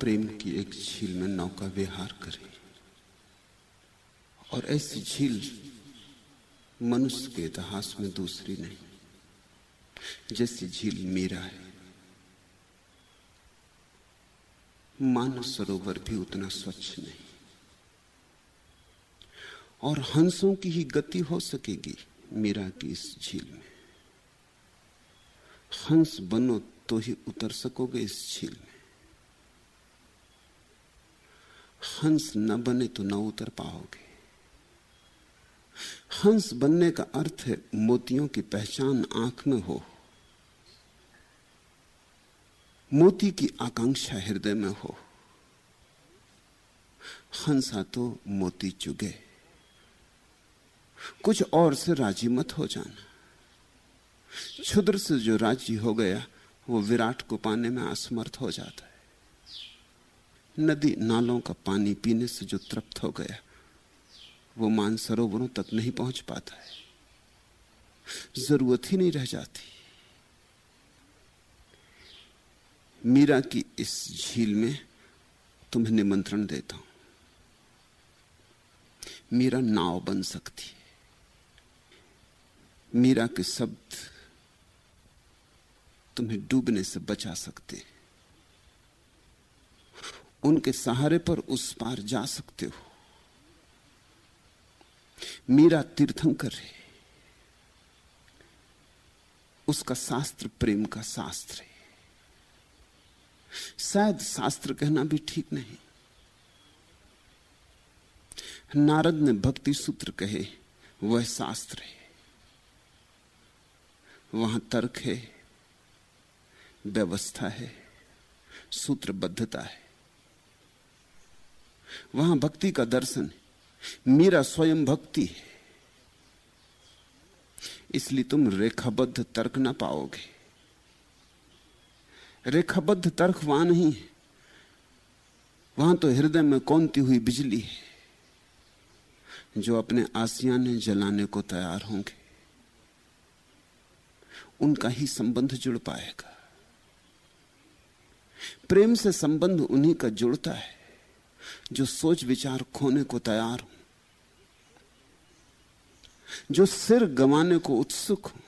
प्रेम की एक झील में नौका विहार करे। और ऐसी झील मनुष्य के इतिहास में दूसरी नहीं। जैसी झील मीरा है, मानव सरोवर भी उतना स्वच्छ नहीं। और हंसों की ही गति हो सकेगी मीरा की इस झील में। हंस बनो तो ही उतर सकोगे इस झील में। हंस न बने तो न उतर पाओगे। हंस बनने का अर्थ है मोतियों की पहचान आँख में हो। मोती की आकांक्षा हृदय में हो। हंसा तो मोती चुगे। कुछ और से राज़ी मत हो जाना। क्षुद्र से जो राज़ी हो गया, वो विराट को पाने में असमर्थ हो जाता है। नदी नालों का पानी पीने से जो तृप्त हो गया, वो मानसरोवरों तक नहीं पहुँच पाता है। ज़रूरत ही नहीं रह जाती। मीरा की इस झील में तुम्हें निमंत्रण देता हूँ। मीरा नाव बन सकती है। मीरा के शब्द तुम्हें डूबने से बचा सकते हैं। उनके सहारे पर उस पार जा सकते हो। मीरा तीर्थंकर है। उसका शास्त्र प्रेम का शास्त्र है। शायद शास्त्र कहना भी ठीक नहीं। नारद ने भक्ति सूत्र कहे, वह शास्त्र है। वहाँ तर्क है, व्यवस्था है, सूत्रबद्धता है। वहाँ भक्ति का दर्शन है। मीरा स्वयं भक्ति है। इसलिए तुम रेखाबद्ध तर्क ना पाओगे। रेखाबद्ध तर्क वहाँ नहीं है। वहाँ तो हृदय में कौनती हुई बिजली है, जो अपने आसियाने जलाने को तैयार होंगे। उनका ही संबंध जुड़ पाएगा। प्रेम से संबंध उन्हीं का जुड़ता है। जो सोच विचार खोने को तैयार हो, जो सिर गंवाने को उत्सुक हो,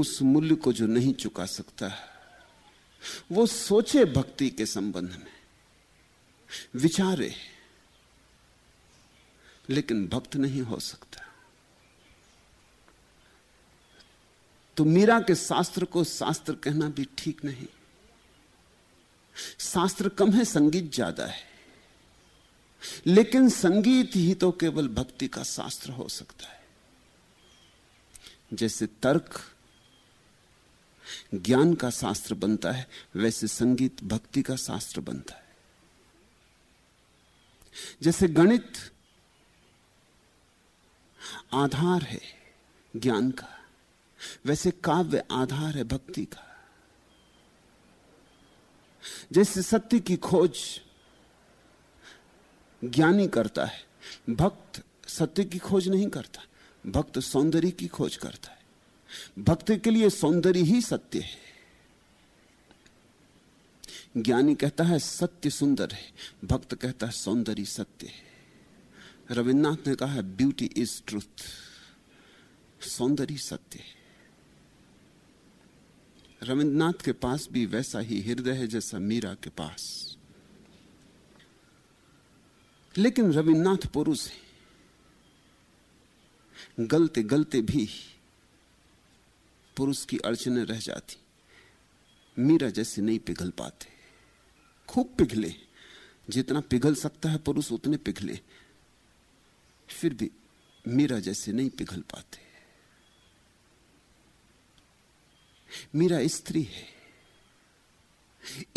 उस मूल्य को जो नहीं चुका सकता है, वो सोचे भक्ति के संबंध में, विचारे, लेकिन भक्त नहीं हो सकता। तो मीरा के शास्त्र को शास्त्र कहना भी ठीक नहीं। शास्त्र कम है, संगीत ज़्यादा है। लेकिन संगीत ही तो केवल भक्ति का शास्त्र हो सकता है। जैसे तर्क ज्ञान का शास्त्र बनता है, वैसे संगीत भक्ति का शास्त्र बनता है। जैसे गणित आधार है ज्ञान का, वैसे काव्य आधार है भक्ति का। जैसे सत्य की खोज ज्ञानी करता है, भक्त सत्य की खोज नहीं करता, भक्त सौंदर्य की खोज करता है। भक्त के लिए सौंदर्य ही सत्य है। ज्ञानी कहता है, सत्य सुंदर है, भक्त कहता है, सौंदर्य सत्य है। रविन्द्रनाथ ने कहा है ब्यूटी इज़ ट्रूथ सौंदर्य सत्य है। रविन्द्रनाथ के पास भी वैसा ही हृदय है जैसा मीरा के पास। लेकिन रविन्द्रनाथ पुरुष है। गलते गलते भी पुरुष की अड़चने रह जाती। मीरा जैसे नहीं पिघल पाते। खूब पिघले। जितना पिघल सकता है पुरुष उतने पिघले। फिर भी मीरा जैसे नहीं पिघल पाते। मीरा स्त्री है।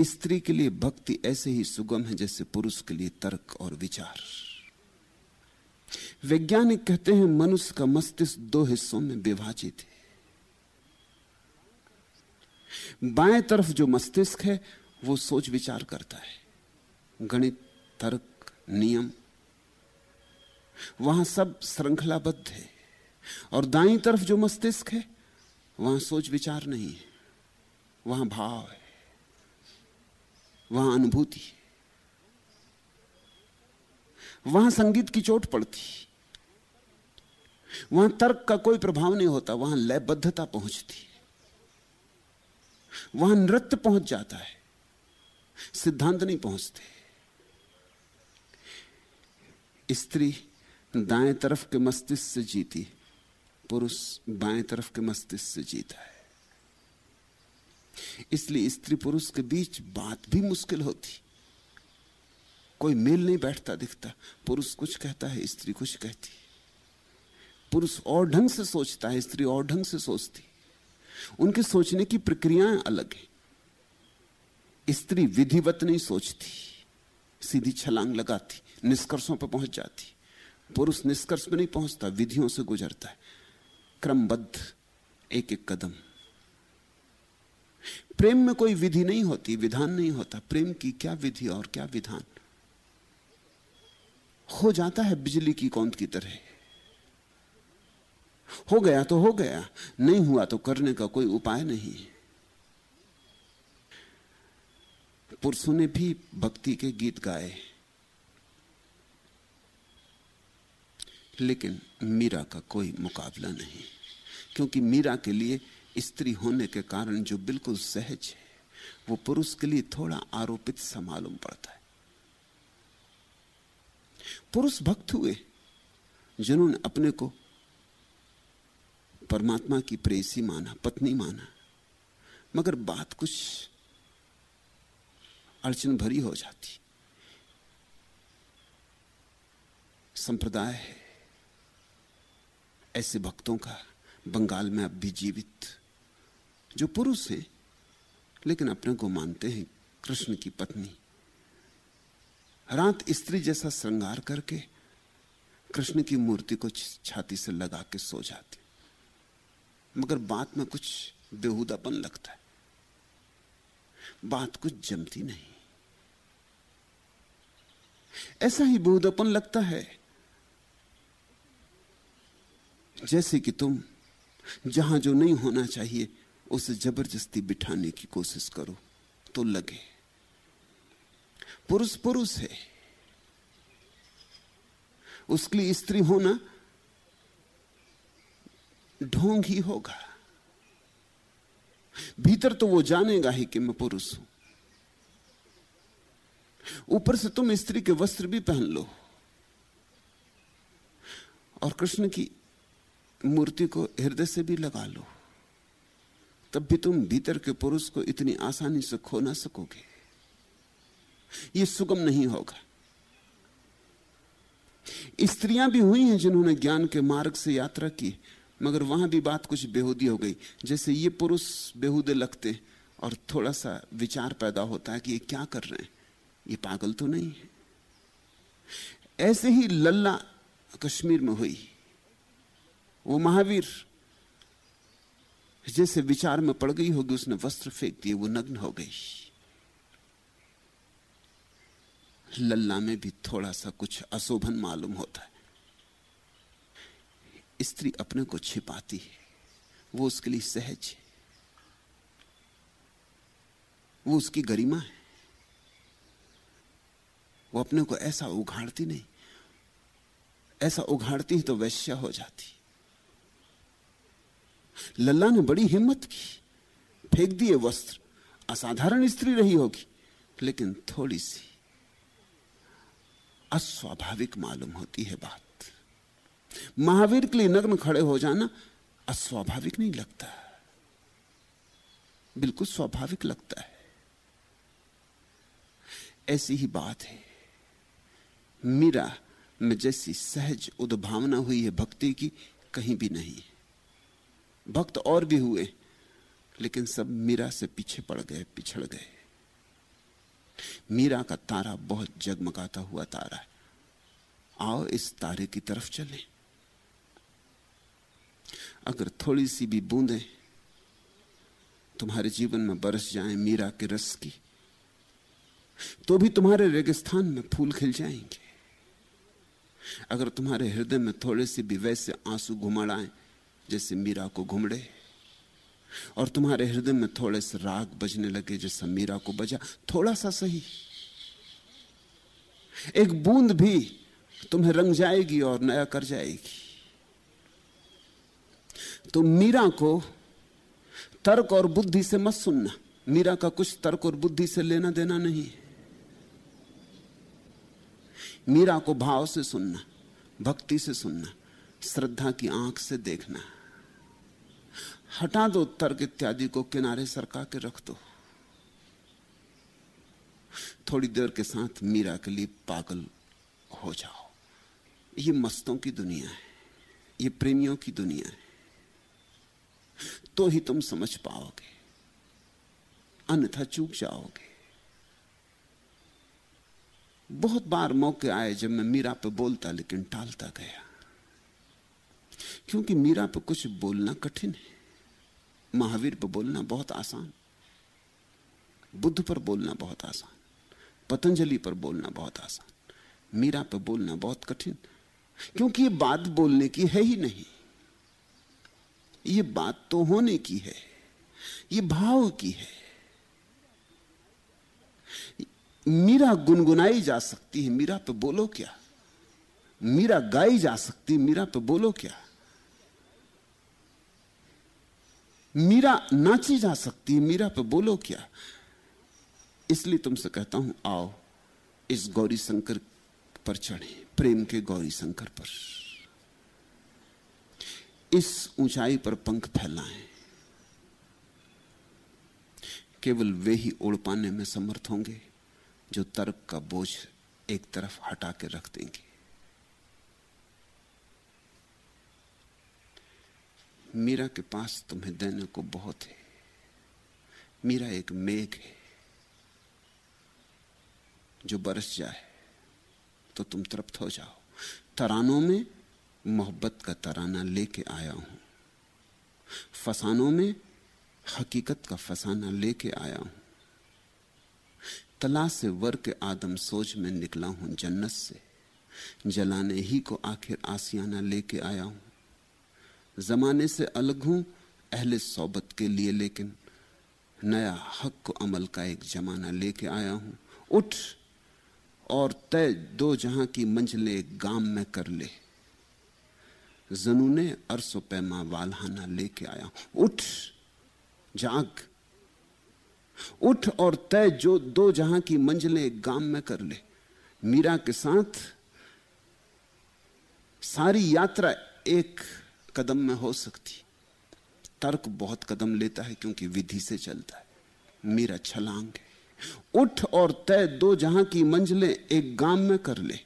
स्त्री के लिए भक्ति ऐसे ही सुगम है जैसे पुरुष के लिए तर्क और विचार। वैज्ञानिक कहते हैं, मनुष्य का मस्तिष्क दो हिस्सों में विभाजित है। बाएँ तरफ़ जो मस्तिष्क है, वो सोच विचार करता है। गणित, तर्क, नियम, वहाँ सब श्रृंखलाबद्ध है। और दाई तरफ़ जो मस्तिष्क है वहाँ सोच विचार नहीं है। वहाँ भाव है। वहाँ अनुभूति वहाँ संगीत की चोट पड़ती वहाँ तर्क का कोई प्रभाव नहीं होता। वहाँ लयबद्धता पहुँचती वहाँ नृत्य पहुँच जाता है। सिद्धांत नहीं पहुँचते। स्त्री दाएँ तरफ़ के मस्तिष्क से जीती पुरुष बाएँ तरफ़ के मस्तिष्क से जीता है। इसलिए स्त्री पुरुष के बीच बात भी मुश्किल होती। कोई मेल नहीं बैठता, दिखता। पुरुष कुछ कहता है, स्त्री कुछ कहती। पुरुष और ढंग से सोचता है, स्त्री और ढंग से सोचती। उनके सोचने की प्रक्रियाएँ अलग है। स्त्री विधिवत नहीं सोचती, सीधी छलांग लगाती, निष्कर्षों पर पहुँच जाती। पुरुष निष्कर्ष पर नहीं पहुँचता, विधियों से गुजरता है। क्रमबद्ध एक एक कदम। प्रेम में कोई विधि नहीं होती, विधान नहीं होता। प्रेम की क्या विधि और क्या विधान? हो जाता है बिजली की कौंद की तरह। हो गया तो हो गया, नहीं हुआ तो करने का कोई उपाय नहीं। पुरुषों ने भी भक्ति के गीत गाए। लेकिन मीरा का कोई मुकाबला नहीं, क्योंकि मीरा के लिए स्त्री होने के कारण जो बिल्कुल सहज है, वो पुरुष के लिए थोड़ा आरोपित सा मालूम पड़ता है। पुरुष भक्त हुए, जिन्होंने अपने को परमात्मा की प्रेसी माना, पत्नी माना, मगर बात कुछ अड़चन भरी हो जाती। संप्रदाय है ऐसे भक्तों का बंगाल में अब भी जीवित, जो पुरुष हैं, लेकिन अपने को मानते हैं कृष्ण की पत्नी। रात स्त्री जैसा श्रृंगार करके कृष्ण की मूर्ति को छाती से लगा के सो जाती। मगर बात में कुछ बेहुदापन लगता है। बात कुछ जमती नहीं। ऐसा ही बेहुदापन लगता है जैसे कि तुम, जहाँ जो नहीं होना चाहिए, उसे ज़बरदस्ती बिठाने की कोशिश करो तो लगे। पुरुष पुरुष है। उसके लिए स्त्री होना ढोंग ही होगा। भीतर तो वो जानेगा ही कि मैं पुरुष हूँ। ऊपर से तुम स्त्री के वस्त्र भी पहन लो। और कृष्ण की मूर्ति को हृदय से भी लगा लो। तब भी तुम भीतर के पुरुष को इतनी आसानी से खो ना सकोगे। यह सुगम नहीं होगा। स्त्रियाँ भी हुई हैं जिन्होंने ज्ञान के मार्ग से यात्रा की, मगर वहाँ भी बात कुछ बेहूदी हो गई। जैसे ये पुरुष बेहूदे लगते और थोड़ा सा विचार पैदा होता है कि ये क्या कर रहे हैं। ये पागल तो नहीं है। ऐसे ही लल्ला कश्मीर में हुई। वो महावीर। जैसे विचार में पड़ गई होगी, उसने वस्त्र फेंक दिए, वो नग्न हो गई। लल्ला में भी थोड़ा सा कुछ अशोभन मालूम होता है। स्त्री अपने को छिपाती है। वो उसके लिए सहज है। वो उसकी गरिमा है। वो अपने को ऐसा उघाड़ती नहीं। ऐसा उघाड़ती तो वैश्य हो जाती। लल्ला ने बड़ी हिम्मत की। फेंक दिए वस्त्र। असाधारण स्त्री रही होगी, लेकिन थोड़ी सी अस्वाभाविक मालूम होती है बात। महावीर के लिए नग्न खड़े हो जाना अस्वाभाविक नहीं लगता। बिल्कुल स्वाभाविक लगता है। ऐसी ही बात है। मीरा में जैसी सहज उद्भावना हुई है भक्ति की कहीं भी नहीं। भक्त और भी हुए, लेकिन सब मीरा से पीछे पड़ गए, पिछड़ गए। मीरा का तारा बहुत जगमगाता हुआ तारा है। आओ इस तारे की तरफ़ चलें। अगर थोड़ी सी भी बूंदें तुम्हारे जीवन में बरस जाएँ मीरा के रस की तो भी तुम्हारे रेगिस्तान में फूल खिल जाएँगे। अगर तुम्हारे हृदय में थोड़े से भी वैसे आँसू घुमड़ आए जैसे मीरा को घुमड़े, और तुम्हारे हृदय में थोड़े से राग बजने लगे जैसा मीरा को बजा। थोड़ा सा सही। एक बूंद भी तुम्हें रंग जाएगी और नया कर जाएगी। तो मीरा को तर्क और बुद्धि से मत सुनना। मीरा का कुछ तर्क और बुद्धि से लेना देना नहीं मीरा को भाव से सुनना, भक्ति से सुनना, श्रद्धा की आँख से देखना। हटा दो तर्क इत्यादि को, किनारे सरका के रख दो। थोड़ी देर के साथ मीरा के लिए पागल हो जाओ। ये मस्तों की दुनिया है, ये प्रेमियों की दुनिया है। तो ही तुम समझ पाओगे, अन्यथा चूक जाओगे। बहुत बार मौके आए जब मैं मीरा पे बोलता, लेकिन टालता गया। क्योंकि मीरा पे कुछ बोलना कठिन है। महावीर पर बोलना बहुत आसान। बुद्ध पर बोलना बहुत आसान। पतंजलि पर बोलना बहुत आसान। मीरा पर बोलना बहुत कठिन। क्योंकि ये बात बोलने की है ही नहीं। ये बात तो होने की है। ये भाव की है। मीरा गुनगुनाई जा सकती है। मीरा पे बोलो क्या? मीरा गाई जा सकती है। मीरा पे बोलो क्या? मीरा नाची जा सकती है मीरा पे बोलो क्या? इसलिए तुमसे कहता हूँ, आओ, इस गौरी शंकर पर चढ़े, प्रेम के गौरी शंकर पर। इस ऊंचाई पर पंख फैलाएँ। केवल वे ही उड़ पाने में समर्थ होंगे, जो तर्क का बोझ एक तरफ़ हटा के रख देंगे। मीरा के पास तुम्हें देने को बहुत है। मीरा एक मेघ है। जो बरस जाए तो तुम तृप्त हो जाओ। तरानों में मोहब्बत का तराना लेके आया हूँ। फसानों में हकीकत का फसाना लेके आया हूँ। तलाश से वर के आदम सोच में निकला हूँ जन्नत से। जलाने ही को आखिर आसियाना लेके आया हूँ। जमाने से अलग हूँ, अहले सोबत के लिए लेकिन नया हक अमल का एक जमाना लेके आया हूँ। उठ और तय दो जहाँ की मंजिले गाँव में कर ले। जनूने अरसो पैमा वालहाना लेके आया हूँ। उठ, जाग। उठ और तय जो दो जहाँ की मंजिलें गाँव में कर ले। मीरा के साथ सारी यात्रा एक कदम में हो सकती। तर्क बहुत कदम लेता है क्योंकि विधि से चलता है। मीरा छलांग है। उठ और तय दो जहाँ की मंजिलें एक गाँव में कर ले।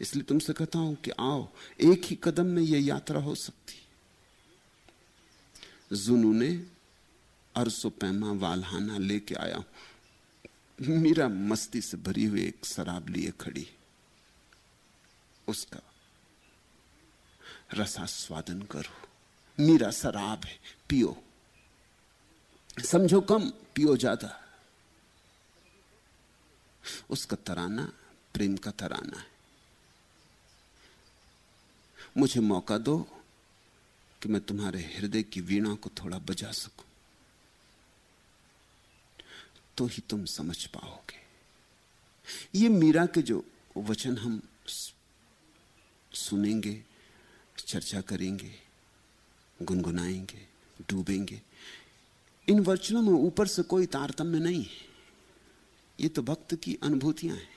इसलिए तुमसे कहता हूँ कि आओ, एक ही कदम में यह यात्रा हो सकती। जुनू ने अरसो पैमा वालहाना लेके आया। हूँ मीरा मस्ती से भरी हुई एक शराब लिए खड़ी। उसका रसास्वादन करो। मीरा शराब है, पियो। समझो कम, पियो ज़्यादा। उसका तराना, प्रेम का तराना है। मुझे मौका दो कि मैं तुम्हारे हृदय की वीणा को थोड़ा बजा सकूँ। तो ही तुम समझ पाओगे। ये मीरा के जो वचन हम सुनेंगे चर्चा करेंगे, गुनगुनाएँगे, डूबेंगे। इन वचनों में ऊपर से कोई तारतम्य नहीं है। ये तो भक्त की अनुभूतियाँ हैं।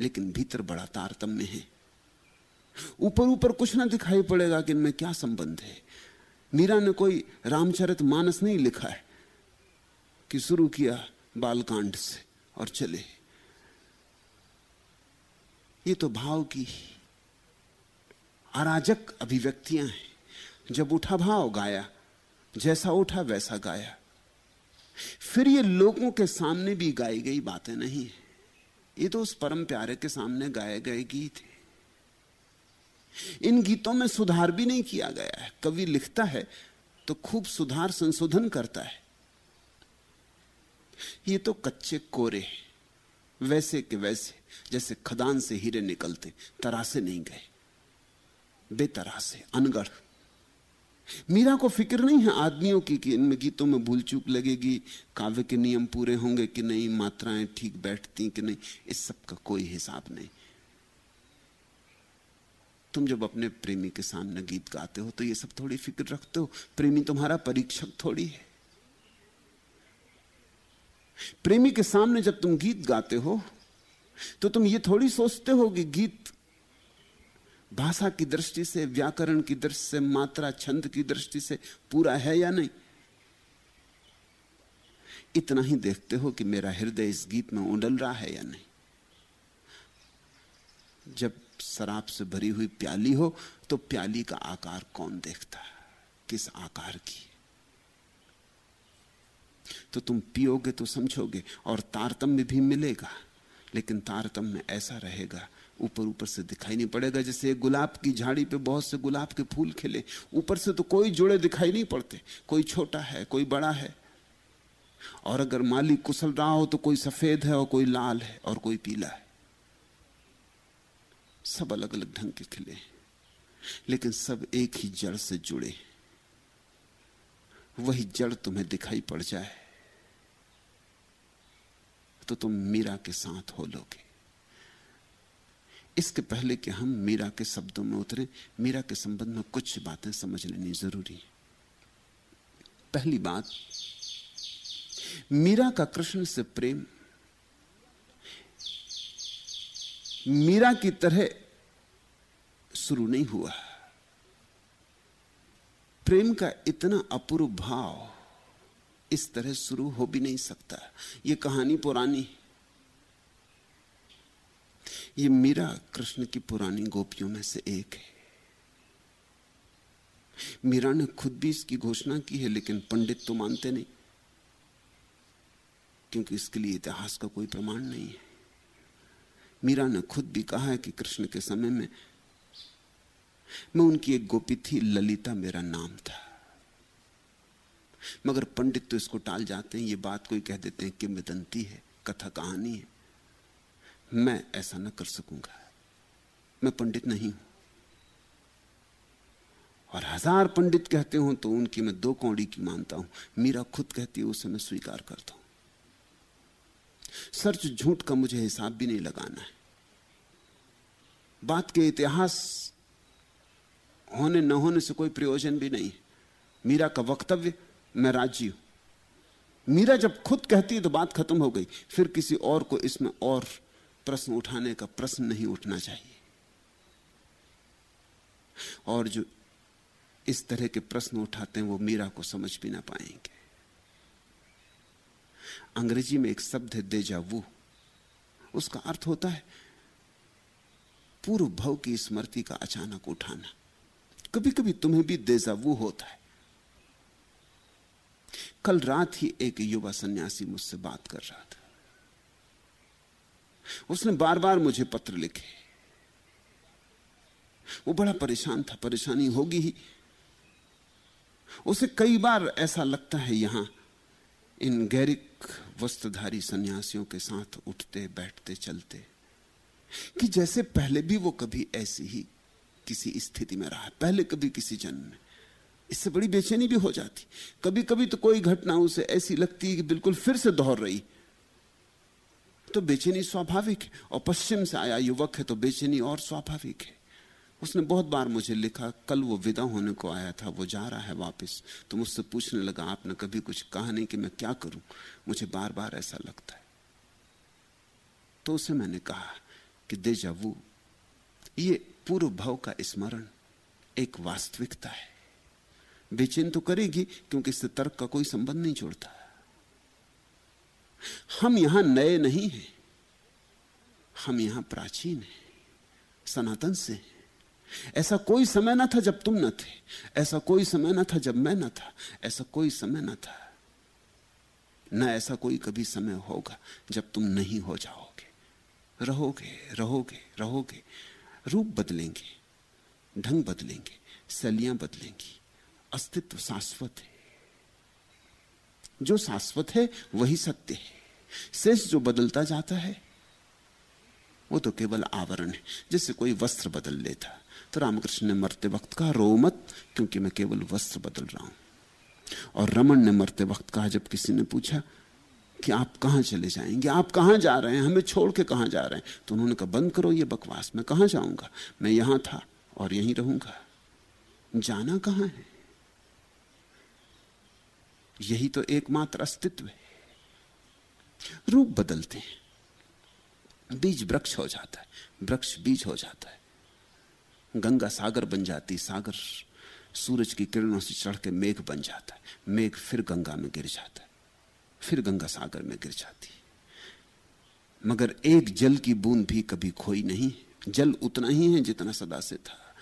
लेकिन भीतर बड़ा तारतम्य है। ऊपर ऊपर कुछ ना दिखाई पड़ेगा कि इनमें क्या संबंध है। मीरा ने कोई रामचरित मानस नहीं लिखा है कि शुरू किया बालकांड से और चले। ये तो भाव की अराजक अभिव्यक्तियाँ हैं। जब उठा भाव गाया, जैसा उठा वैसा गाया। फिर ये लोगों के सामने भी गाई गई बातें नहीं है। ये तो उस परम प्यारे के सामने गाए गए गीत है। इन गीतों में सुधार भी नहीं किया गया है। कवि लिखता है तो खूब सुधार संशोधन करता है। ये तो कच्चे कोरे वैसे के वैसे, जैसे खदान से हीरे निकलते, तरासे नहीं गए। बेतरासे अनगढ़। मीरा को फ़िक्र नहीं है आदमियों की कि इनमें गीतों में भूल चूक लगेगी, काव्य के नियम पूरे होंगे कि नहीं, मात्राएँ ठीक बैठती कि नहीं, इस सब का कोई हिसाब नहीं। तुम जब अपने प्रेमी के सामने गीत गाते हो तो ये सब थोड़ी फ़िक्र रखते हो। प्रेमी तुम्हारा परीक्षक थोड़ी है। प्रेमी के सामने जब तुम गीत गाते हो तो तुम ये थोड़ी सोचते हो कि गीत भाषा की दृष्टि से, व्याकरण की दृष्टि से, मात्रा छंद की दृष्टि से पूरा है या नहीं? इतना ही देखते हो कि मेरा हृदय इस गीत में उंडल रहा है या नहीं? जब शराब से भरी हुई प्याली हो तो प्याली का आकार कौन देखता है? किस आकार की? तो तुम पियोगे तो समझोगे, और तारतम्य भी मिलेगा, लेकिन तारतम्य ऐसा रहेगा ऊपर ऊपर से दिखाई नहीं पड़ेगा। जैसे गुलाब की झाड़ी पे बहुत से गुलाब के फूल खिले, ऊपर से तो कोई जुड़े दिखाई नहीं पड़ते। कोई छोटा है, कोई बड़ा है। और अगर माली कुशल रहा हो तो कोई सफ़ेद है और कोई लाल है और कोई पीला है। सब अलग अलग ढंग के खिले लेकिन सब एक ही जड़ से जुड़े वही जड़ तुम्हें दिखाई पड़ जाए तो तुम मीरा के साथ हो लोगे। इसके पहले कि हम मीरा के शब्दों में उतरे, मीरा के संबंध में कुछ बातें समझ लेनी ज़रूरी है। पहली बात, मीरा का कृष्ण से प्रेम, मीरा की तरह शुरू नहीं हुआ। प्रेम का इतना अपूर्व भाव इस तरह शुरू हो भी नहीं सकता। यह कहानी पुरानी है। ये मीरा कृष्ण की पुरानी गोपियों में से एक है। मीरा ने खुद भी इसकी घोषणा की है, लेकिन पंडित तो मानते नहीं, क्योंकि इसके लिए इतिहास का कोई प्रमाण नहीं है। मीरा ने खुद भी कहा है कि कृष्ण के समय में मैं उनकी एक गोपी थी, ललिता मेरा नाम था। मगर पंडित तो इसको टाल जाते हैं, ये बात कोई कह देते हैं किंवदंती है, कथा कहानी है। मैं ऐसा न कर सकूँगा। मैं पंडित नहीं हूँ। और हज़ार पंडित कहते हो तो उनकी मैं दो कौड़ी की मानता हूँ। मीरा खुद कहती है, उसे मैं स्वीकार करता हूँ। सच झूठ का मुझे हिसाब भी नहीं लगाना है। बात के इतिहास होने न होने से कोई प्रयोजन भी नहीं मीरा का वक्तव्य, मैं राज़ी हूँ। मीरा जब खुद कहती है तो बात खत्म हो गई। फिर किसी और को इसमें और प्रश्न उठाने का प्रश्न नहीं उठना चाहिए। और जो इस तरह के प्रश्न उठाते हैं, वो मीरा को समझ भी ना पाएँगे। अंग्रेज़ी में एक शब्द है देजावू उसका अर्थ होता है, पूर्व भव की स्मृति का अचानक उठाना। कभी कभी तुम्हें भी देजावू होता है। कल रात ही एक युवा सन्यासी मुझसे बात कर रहा था। उसने बार बार मुझे पत्र लिखे। वो बड़ा परेशान था, परेशानी होगी ही। उसे कई बार ऐसा लगता है यहाँ, इन गैरिक वस्त्रधारी सन्यासियों के साथ उठते, बैठते, चलते, कि जैसे पहले भी वो कभी ऐसी ही किसी स्थिति में रहा। पहले कभी किसी जन्म में। इससे बड़ी बेचैनी भी हो जाती। कभी कभी तो कोई घटना उसे ऐसी लगती है कि बिल्कुल फिर से दोहर रही। तो बेचैनी स्वाभाविक है, और पश्चिम से आया युवक है तो बेचैनी और स्वाभाविक है। उसने बहुत बार मुझे लिखा, कल वो विदा होने को आया था, वो जा रहा है वापस। तो मुझसे पूछने लगा, आपने कभी कुछ कहा नहीं कि मैं क्या करूँ? मुझे बार बार ऐसा लगता है। तो उसे मैंने कहा कि देजावू ये पूर्व भाव का स्मरण एक वास्तविकता है। बेचैन तो करेगी, क्योंकि इससे तर्क का कोई संबंध नहीं जोड़ता हम यहाँ नए नहीं हैं। हम यहाँ प्राचीन हैं, सनातन से ऐसा कोई समय ना था जब तुम न थे। ऐसा कोई समय ना था जब मैं न था। ऐसा कोई समय ना था। न ऐसा कोई कभी समय होगा जब तुम नहीं हो जाओगे। रहोगे रहोगे रहोगे। रूप बदलेंगे, ढंग बदलेंगे, शैलियाँ बदलेंगी। अस्तित्व शाश्वत है। जो शाश्वत है, वही सत्य है। शेष जो बदलता जाता है, वो तो केवल आवरण है। जैसे कोई वस्त्र बदल लेता तो रामकृष्ण ने मरते वक्त कहा रो मत, क्योंकि मैं केवल वस्त्र बदल रहा हूँ। और रमन ने मरते वक्त कहा, जब किसी ने पूछा कि आप कहाँ चले जाएँगे, आप कहाँ जा रहे हैं? हमें छोड़ के कहाँ जा रहे हैं? तो उन्होंने कहा, बंद करो ये बकवास, मैं कहाँ जाऊँगा? मैं यहाँ था और यहीं रहूँगा। जाना कहाँ है? यही तो एकमात्र अस्तित्व है। रूप बदलते हैं। बीज वृक्ष हो जाता है। वृक्ष बीज हो जाता है। गंगा सागर बन जाती, सागर सूरज की किरणों से चढ़ के मेघ बन जाता है। मेघ फिर गंगा में गिर जाता है। फिर गंगा सागर में गिर जाती है। मगर एक जल की बूंद भी कभी खोई नहीं। जल उतना ही है जितना सदा से था।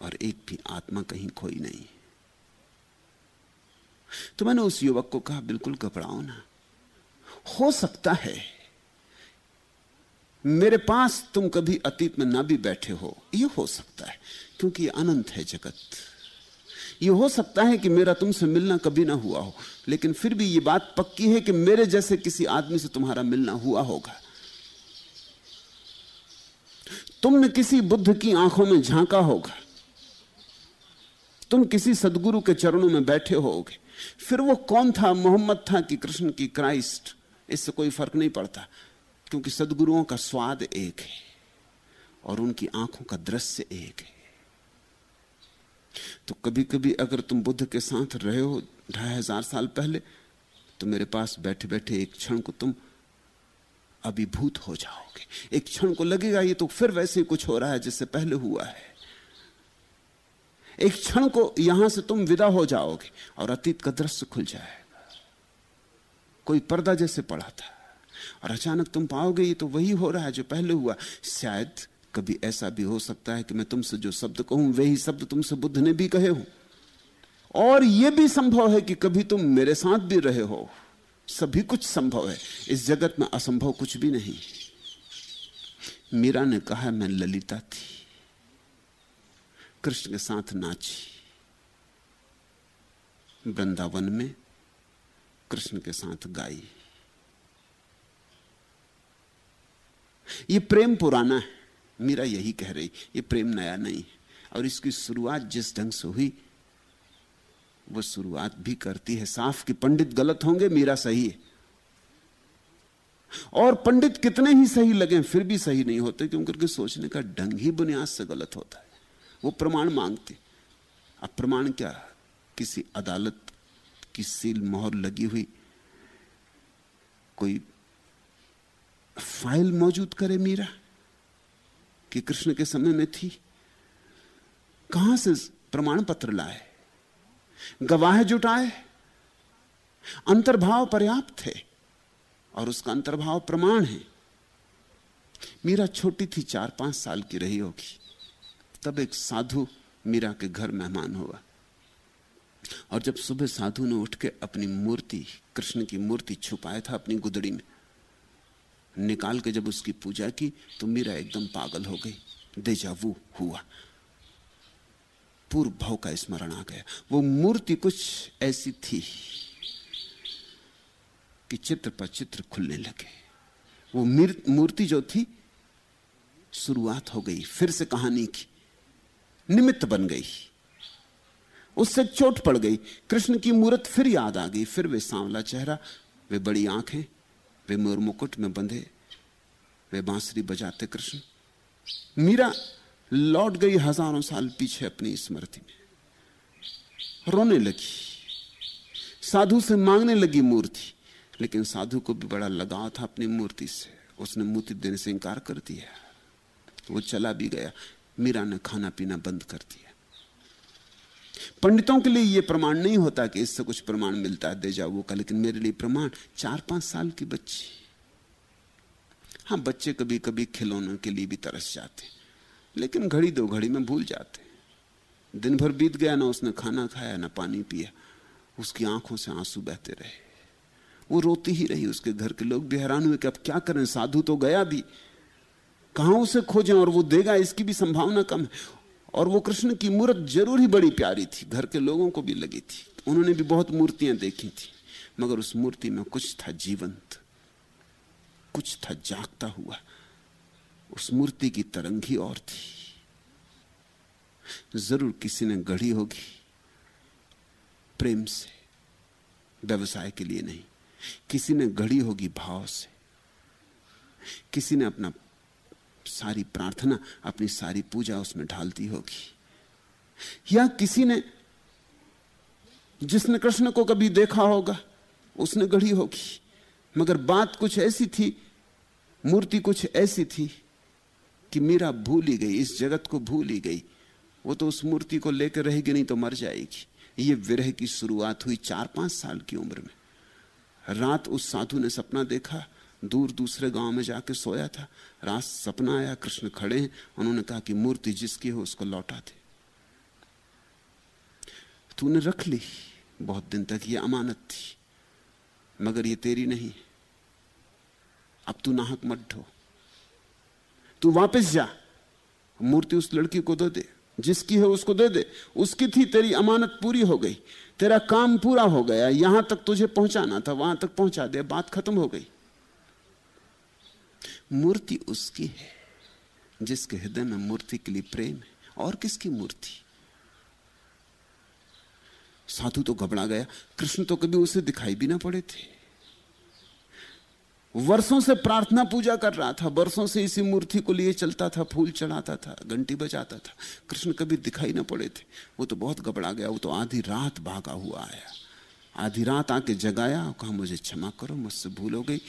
और एक भी आत्मा कहीं खोई नहीं। तो मैंने उस युवक को कहा, बिल्कुल घबराओ ना। हो सकता है मेरे पास तुम कभी अतीत में ना भी बैठे हो। यह हो सकता है, क्योंकि अनंत है जगत। यह हो सकता है कि मेरा तुमसे मिलना कभी ना हुआ हो, लेकिन फिर भी यह बात पक्की है कि मेरे जैसे किसी आदमी से तुम्हारा मिलना हुआ होगा। तुमने किसी बुद्ध की आँखों में झांका होगा। तुम किसी सदगुरु के चरणों में बैठे होगे। फिर वो कौन था? मोहम्मद था कि कृष्ण की क्राइस्ट। इससे कोई फ़र्क नहीं पड़ता, क्योंकि सदगुरुओं का स्वाद एक है और उनकी आँखों का दृश्य एक है। तो कभी कभी अगर तुम बुद्ध के साथ रहे हो ढाई हज़ार साल पहले तो मेरे पास बैठे बैठे एक क्षण को तुम अभिभूत हो जाओगे। एक क्षण को लगेगा, ये तो फिर वैसे ही कुछ हो रहा है जिससे पहले हुआ है। एक क्षण को यहाँ से तुम विदा हो जाओगे और अतीत का दृश्य खुल जाएगा। कोई पर्दा जैसे पड़ा था और अचानक तुम पाओगे ये तो वही हो रहा है जो पहले हुआ। शायद कभी ऐसा भी हो सकता है कि मैं तुमसे जो शब्द कहूँ, वही शब्द तुमसे बुद्ध ने भी कहे हो। और यह भी संभव है कि कभी तुम मेरे साथ भी रहे हो। सभी कुछ संभव है। इस जगत में असंभव कुछ भी नहीं। मीरा ने कहा, मैं ललिता थी। कृष्ण के साथ नाची। वृंदावन में कृष्ण के साथ गाई। ये प्रेम पुराना है, मीरा यही कह रही, ये प्रेम नया नहीं है। और इसकी शुरुआत जिस ढंग से हुई, वो शुरुआत भी करती है। साफ़ कि पंडित गलत होंगे, मीरा सही है। और पंडित कितने ही सही लगे, फिर भी सही नहीं होते, क्योंकि उनके सोचने का ढंग ही बुनियाद से गलत होता है। वो प्रमाण मांगते। अब प्रमाण क्या? किसी अदालत की सील मोहर लगी हुई, कोई फ़ाइल मौजूद करे मीरा, कि कृष्ण के समय में थी? कहाँ से प्रमाण पत्र लाए? गवाह जुटाए? अंतर्भाव पर्याप्त है, और उसका अंतर्भाव प्रमाण है। मीरा छोटी थी, चार पाँच साल की रही होगी। तब एक साधु मीरा के घर मेहमान हुआ और जब सुबह साधु ने उठ के अपनी मूर्ति, कृष्ण की मूर्ति छुपाया था अपनी गुदड़ी में, निकाल के जब उसकी पूजा की तो मीरा एकदम पागल हो गई। देजावू हुआ। पूर्व भाव का स्मरण आ गया। वो मूर्ति कुछ ऐसी थी कि चित्र पर चित्र खुलने लगे। वो मूर्ति जो थी, शुरुआत हो गई, फिर से कहानी की। निमित्त बन गई। उससे चोट पड़ गई। कृष्ण की मूर्त फिर याद आ गई। फिर वे सांवला चेहरा, वे बड़ी आँखें, वे मोर मुकुट में बंधे, वे बांसुरी बजाते कृष्ण। मीरा लौट गई हज़ारों साल पीछे अपनी स्मृति में। रोने लगी। साधु से मांगने लगी मूर्ति, लेकिन साधु को भी बड़ा लगाव था अपनी मूर्ति से। उसने मूर्ति देने से इंकार कर दिया। वो चला भी गया। मीरा ने खाना पीना बंद कर दिया। पंडितों के लिए यह प्रमाण नहीं होता कि इससे कुछ प्रमाण मिलता है देजावू का, लेकिन मेरे लिए प्रमाण चार पाँच साल की बच्ची। हाँ बच्चे कभी कभी खिलौनों के लिए भी तरस जाते लेकिन घड़ी दो घड़ी में भूल जाते दिन भर बीत गया, ना उसने खाना खाया, ना पानी पिया, उसकी आँखों से आँसू बहते रहे। वो रोती ही रही, उसके घर के लोग भी हैरान हुए कि अब क्या करें, साधु तो गया भी। कहाँ उसे खोजें और वो देगा, इसकी भी संभावना कम है। और वो कृष्ण की मूर्त ज़रूर ही बड़ी प्यारी थी, घर के लोगों को भी लगी थी। उन्होंने भी बहुत मूर्तियाँ देखी थी, मगर उस मूर्ति में कुछ था जीवंत, कुछ था जागता हुआ। उस मूर्ति की तरंग ही और थी। ज़रूर किसी ने गढ़ी होगी, प्रेम से, व्यवसाय के लिए नहीं। किसी ने गढ़ी होगी भाव से। किसी ने अपना सारी प्रार्थना, अपनी सारी पूजा उसमें ढालती होगी। या किसी ने, जिसने कृष्ण को कभी देखा होगा, उसने गढ़ी होगी। मगर बात कुछ ऐसी थी, मूर्ति कुछ ऐसी थी, कि मीरा भूल ही गई, इस जगत को भूल ही गई। वो तो उस मूर्ति को लेकर रहेगी, नहीं तो मर जाएगी। ये विरह की शुरुआत हुई चार पाँच साल की उम्र में। रात उस साधु ने सपना देखा दूर दूसरे गाँव में जाके सोया था। रात सपना आया, कृष्ण खड़े हैं। उन्होंने कहा कि मूर्ति जिसकी हो, उसको लौटा दे। तूने रख ली बहुत दिन तक, ये अमानत थी, मगर ये तेरी नहीं। अब तू नाहक मत ढो। तू वापस जा। मूर्ति उस लड़की को दे दे। जिसकी है, उसको दे दे। उसकी थी, तेरी अमानत पूरी हो गई। तेरा काम पूरा हो गया। यहाँ तक तुझे पहुंचाना था, वहाँ तक पहुँचा दे। बात खत्म हो गई। मूर्ति उसकी है, जिसके हृदय में मूर्ति के लिए प्रेम है। और किसकी मूर्ति? साधु तो घबरा गया। कृष्ण तो कभी उसे दिखाई भी ना पड़े थे। वर्षों से प्रार्थना पूजा कर रहा था, वर्षों से इसी मूर्ति को लिए चलता था, फूल चढ़ाता था, घंटी बजाता था। कृष्ण कभी दिखाई ना पड़े थे। वो तो बहुत घबरा गया, वो तो आधी रात भागा हुआ आया। आधी रात आके जगाया, कहा, मुझे क्षमा करो, मुझसे भूल हो गई।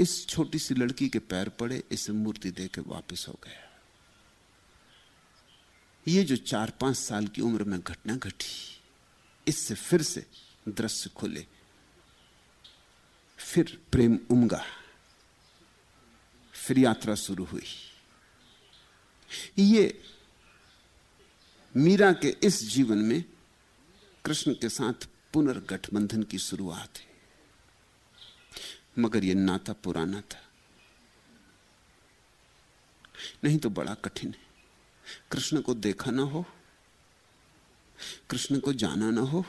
इस छोटी सी लड़की के पैर पड़े, इसे मूर्ति दे के वापिस हो गया। ये जो चार पाँच साल की उम्र में घटना घटी, इससे फिर से दृश्य खुले। फिर प्रेम उमगा। फिर यात्रा शुरू हुई। ये मीरा के इस जीवन में कृष्ण के साथ पुनर्गठबंधन की शुरुआत है। मगर यह नाता पुराना था। नहीं तो बड़ा कठिन है। कृष्ण को देखा ना हो, कृष्ण को जाना ना हो,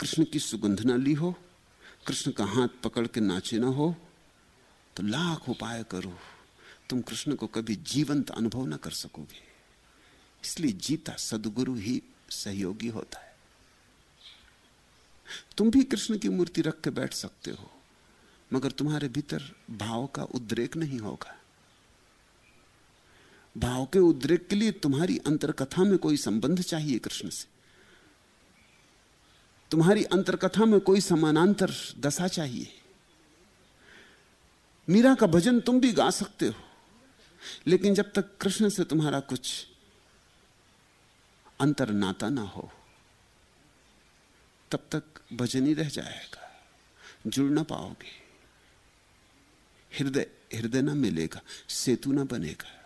कृष्ण की सुगंध ना ली हो, कृष्ण का हाथ पकड़ के नाचे ना हो तो लाख उपाय करो। तुम कृष्ण को कभी जीवंत अनुभव ना कर सकोगे। इसलिए जीता सदगुरु ही सहयोगी होता है। तुम भी कृष्ण की मूर्ति रख के बैठ सकते हो, मगर तुम्हारे भीतर भाव का उद्रेक नहीं होगा। भाव के उद्रेक के लिए तुम्हारी अंतरकथा में कोई संबंध चाहिए कृष्ण से? तुम्हारी अंतरकथा में कोई समानांतर दशा चाहिए? मीरा का भजन तुम भी गा सकते हो, लेकिन जब तक कृष्ण से तुम्हारा कुछ अंतर नाता ना हो तब तक भजन ही रह जाएगा। जुड़ ना पाओगे। हृदय हृदय ना मिलेगा, सेतु ना बनेगा।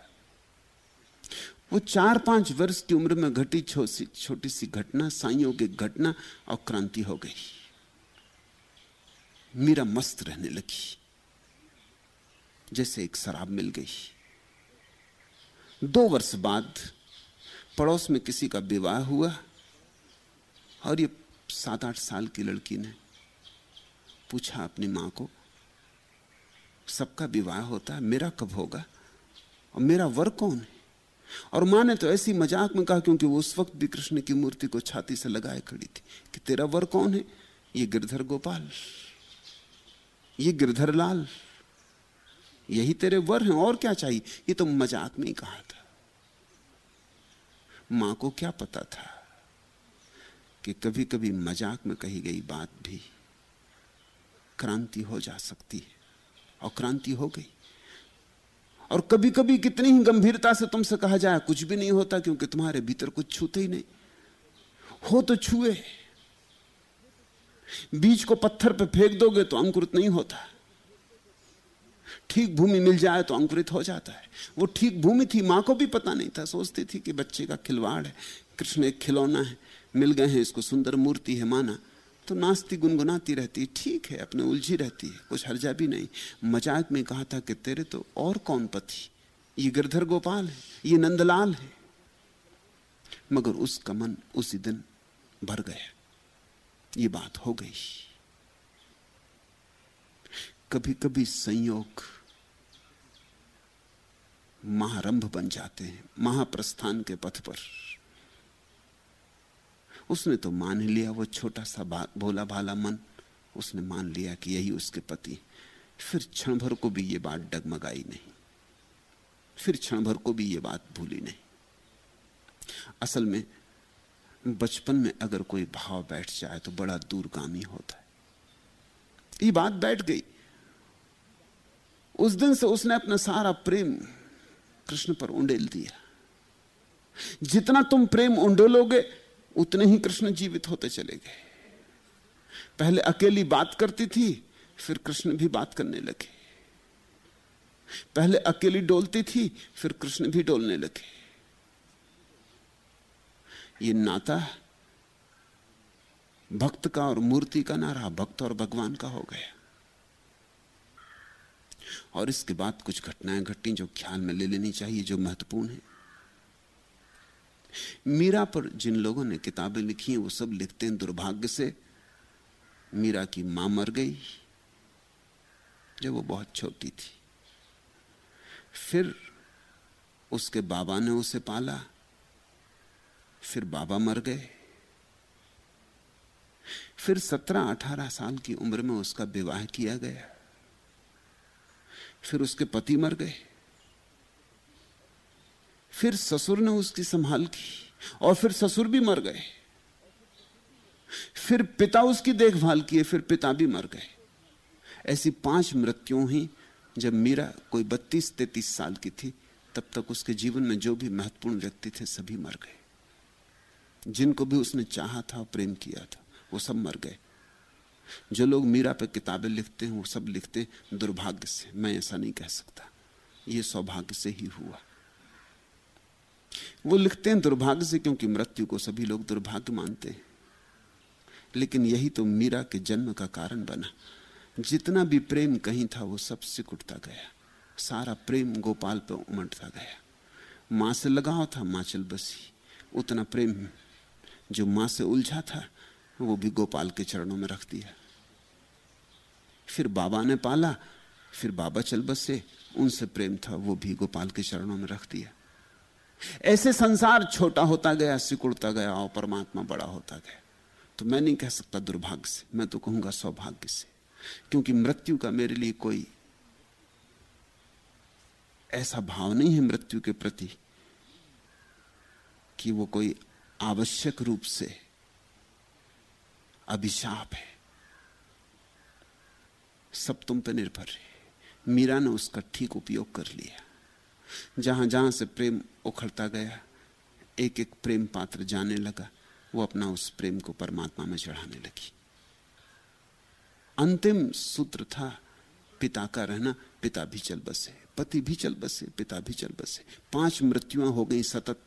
वो चार पाँच वर्ष की उम्र में घटी छोटी छोटी सी घटना, साइयों की घटना, और क्रांति हो गई। मीरा मस्त रहने लगी। जैसे एक शराब मिल गई। दो वर्ष बाद पड़ोस में किसी का विवाह हुआ, और ये सात आठ साल की लड़की ने पूछा अपनी माँ को, सबका विवाह होता है, मेरा कब होगा? और मेरा वर कौन है? और माँ ने तो ऐसी मज़ाक में कहा, क्योंकि वो उस वक्त भी कृष्ण की मूर्ति को छाती से लगाए खड़ी थी, कि तेरा वर कौन है? ये गिरधर गोपाल। ये गिरधर लाल। यही तेरे वर हैं, और क्या चाहिए? ये तो मज़ाक में ही कहा था। माँ को क्या पता था? कि कभी कभी मज़ाक में कही गई बात भी क्रांति हो जा सकती है और क्रांति हो गई। और कभी कभी कितनी ही गंभीरता से तुमसे कहा जाए, कुछ भी नहीं होता क्योंकि तुम्हारे भीतर कुछ छूते ही नहीं। हो तो छुए। बीज को पत्थर पर फेंक दोगे तो अंकुरित नहीं होता। ठीक भूमि मिल जाए तो अंकुरित हो जाता है। वो ठीक भूमि थी, माँ को भी पता नहीं था, सोचती थी कि बच्चे का खिलवाड़ है, कृष्ण एक खिलौना है मिल गए हैं, इसको सुंदर मूर्ति है माना तो नाचती गुनगुनाती रहती ठीक है, अपने उलझी रहती है, कुछ हर्जा भी नहीं। मज़ाक में कहा था कि तेरे तो और कौन पति? ये गिरधर गोपाल है, ये नंदलाल है। मगर उसका मन उसी दिन भर गया। ये बात हो गई। कभी कभी संयोग महारंभ बन जाते हैं, महाप्रस्थान के पथ पर। उसने तो मान ही लिया वो छोटा सा भोला भाला मन। उसने मान लिया कि यही उसके पति। फिर क्षण भर को भी ये बात डगमगाई नहीं। फिर क्षण भर को भी ये बात भूली नहीं। असल में, बचपन में अगर कोई भाव बैठ जाए तो बड़ा दूरगामी होता है। ये बात बैठ गई। उस दिन से उसने अपना सारा प्रेम कृष्ण पर उंडेल दिया। जितना तुम प्रेम उंडेलोगे उतने ही कृष्ण जीवित होते चले गए। पहले अकेली बात करती थी, फिर कृष्ण भी बात करने लगे। पहले अकेली डोलती थी, फिर कृष्ण भी डोलने लगे। ये नाता भक्त का और मूर्ति का ना रहा भक्त और भगवान का हो गया। और इसके बाद कुछ घटनाएँ घटी जो ख्याल में ले लेनी चाहिए, जो महत्वपूर्ण है। मीरा पर जिन लोगों ने किताबें लिखी हैं, वो सब लिखते हैं दुर्भाग्य से। मीरा की माँ मर गई, जब वो बहुत छोटी थी। फिर उसके बाबा ने उसे पाला, फिर बाबा मर गए। फिर सत्रह अठारह साल की उम्र में उसका विवाह किया गया। फिर उसके पति मर गए। फिर ससुर ने उसकी संभाल की और फिर ससुर भी मर गए। फिर पिता उसकी देखभाल किए, फिर पिता भी मर गए। ऐसी पाँच मृत्युओं ही जब मीरा कोई बत्तीस तैतीस साल की थी, तब तक उसके जीवन में जो भी महत्वपूर्ण व्यक्ति थे सभी मर गए। जिनको भी उसने चाहा था, प्रेम किया था, वो सब मर गए। जो लोग मीरा पर किताबें लिखते हैं, वो सब लिखते दुर्भाग्य से। मैं ऐसा नहीं कह सकता। ये सौभाग्य से ही हुआ। वो लिखते हैं दुर्भाग्य से क्योंकि मृत्यु को सभी लोग दुर्भाग्य मानते हैं। लेकिन यही तो मीरा के जन्म का कारण बना। जितना भी प्रेम कहीं था, वो सब सिकुटता गया। सारा प्रेम गोपाल पर उमटता गया। माँ से लगाव था, माँ चल बसी। उतना प्रेम जो माँ से उलझा था, वो भी गोपाल के चरणों में रख दिया। फिर बाबा ने पाला, फिर बाबा चल बसे। उनसे प्रेम था, वो भी गोपाल के चरणों में रख दिया। ऐसे संसार छोटा होता गया, सिकुड़ता गया, और परमात्मा बड़ा होता गया। तो मैं नहीं कह सकता दुर्भाग्य से, मैं तो कहूँगा सौभाग्य से। क्योंकि मृत्यु का मेरे लिए कोई ऐसा भाव नहीं है मृत्यु के प्रति कि वो कोई आवश्यक रूप से अभिशाप है। सब तुम पे निर्भर है। मीरा ने उसका ठीक उपयोग कर लिया। जहाँ जहाँ से प्रेम उखड़ता गया एक एक प्रेम पात्र जाने लगा, वो अपना उस प्रेम को परमात्मा में चढ़ाने लगी। अंतिम सूत्र था, पिता का रहना, पिता भी चल बसे, पति भी चल बसे, पिता भी चल बसे। पाँच मृत्युआं हो गई सतत।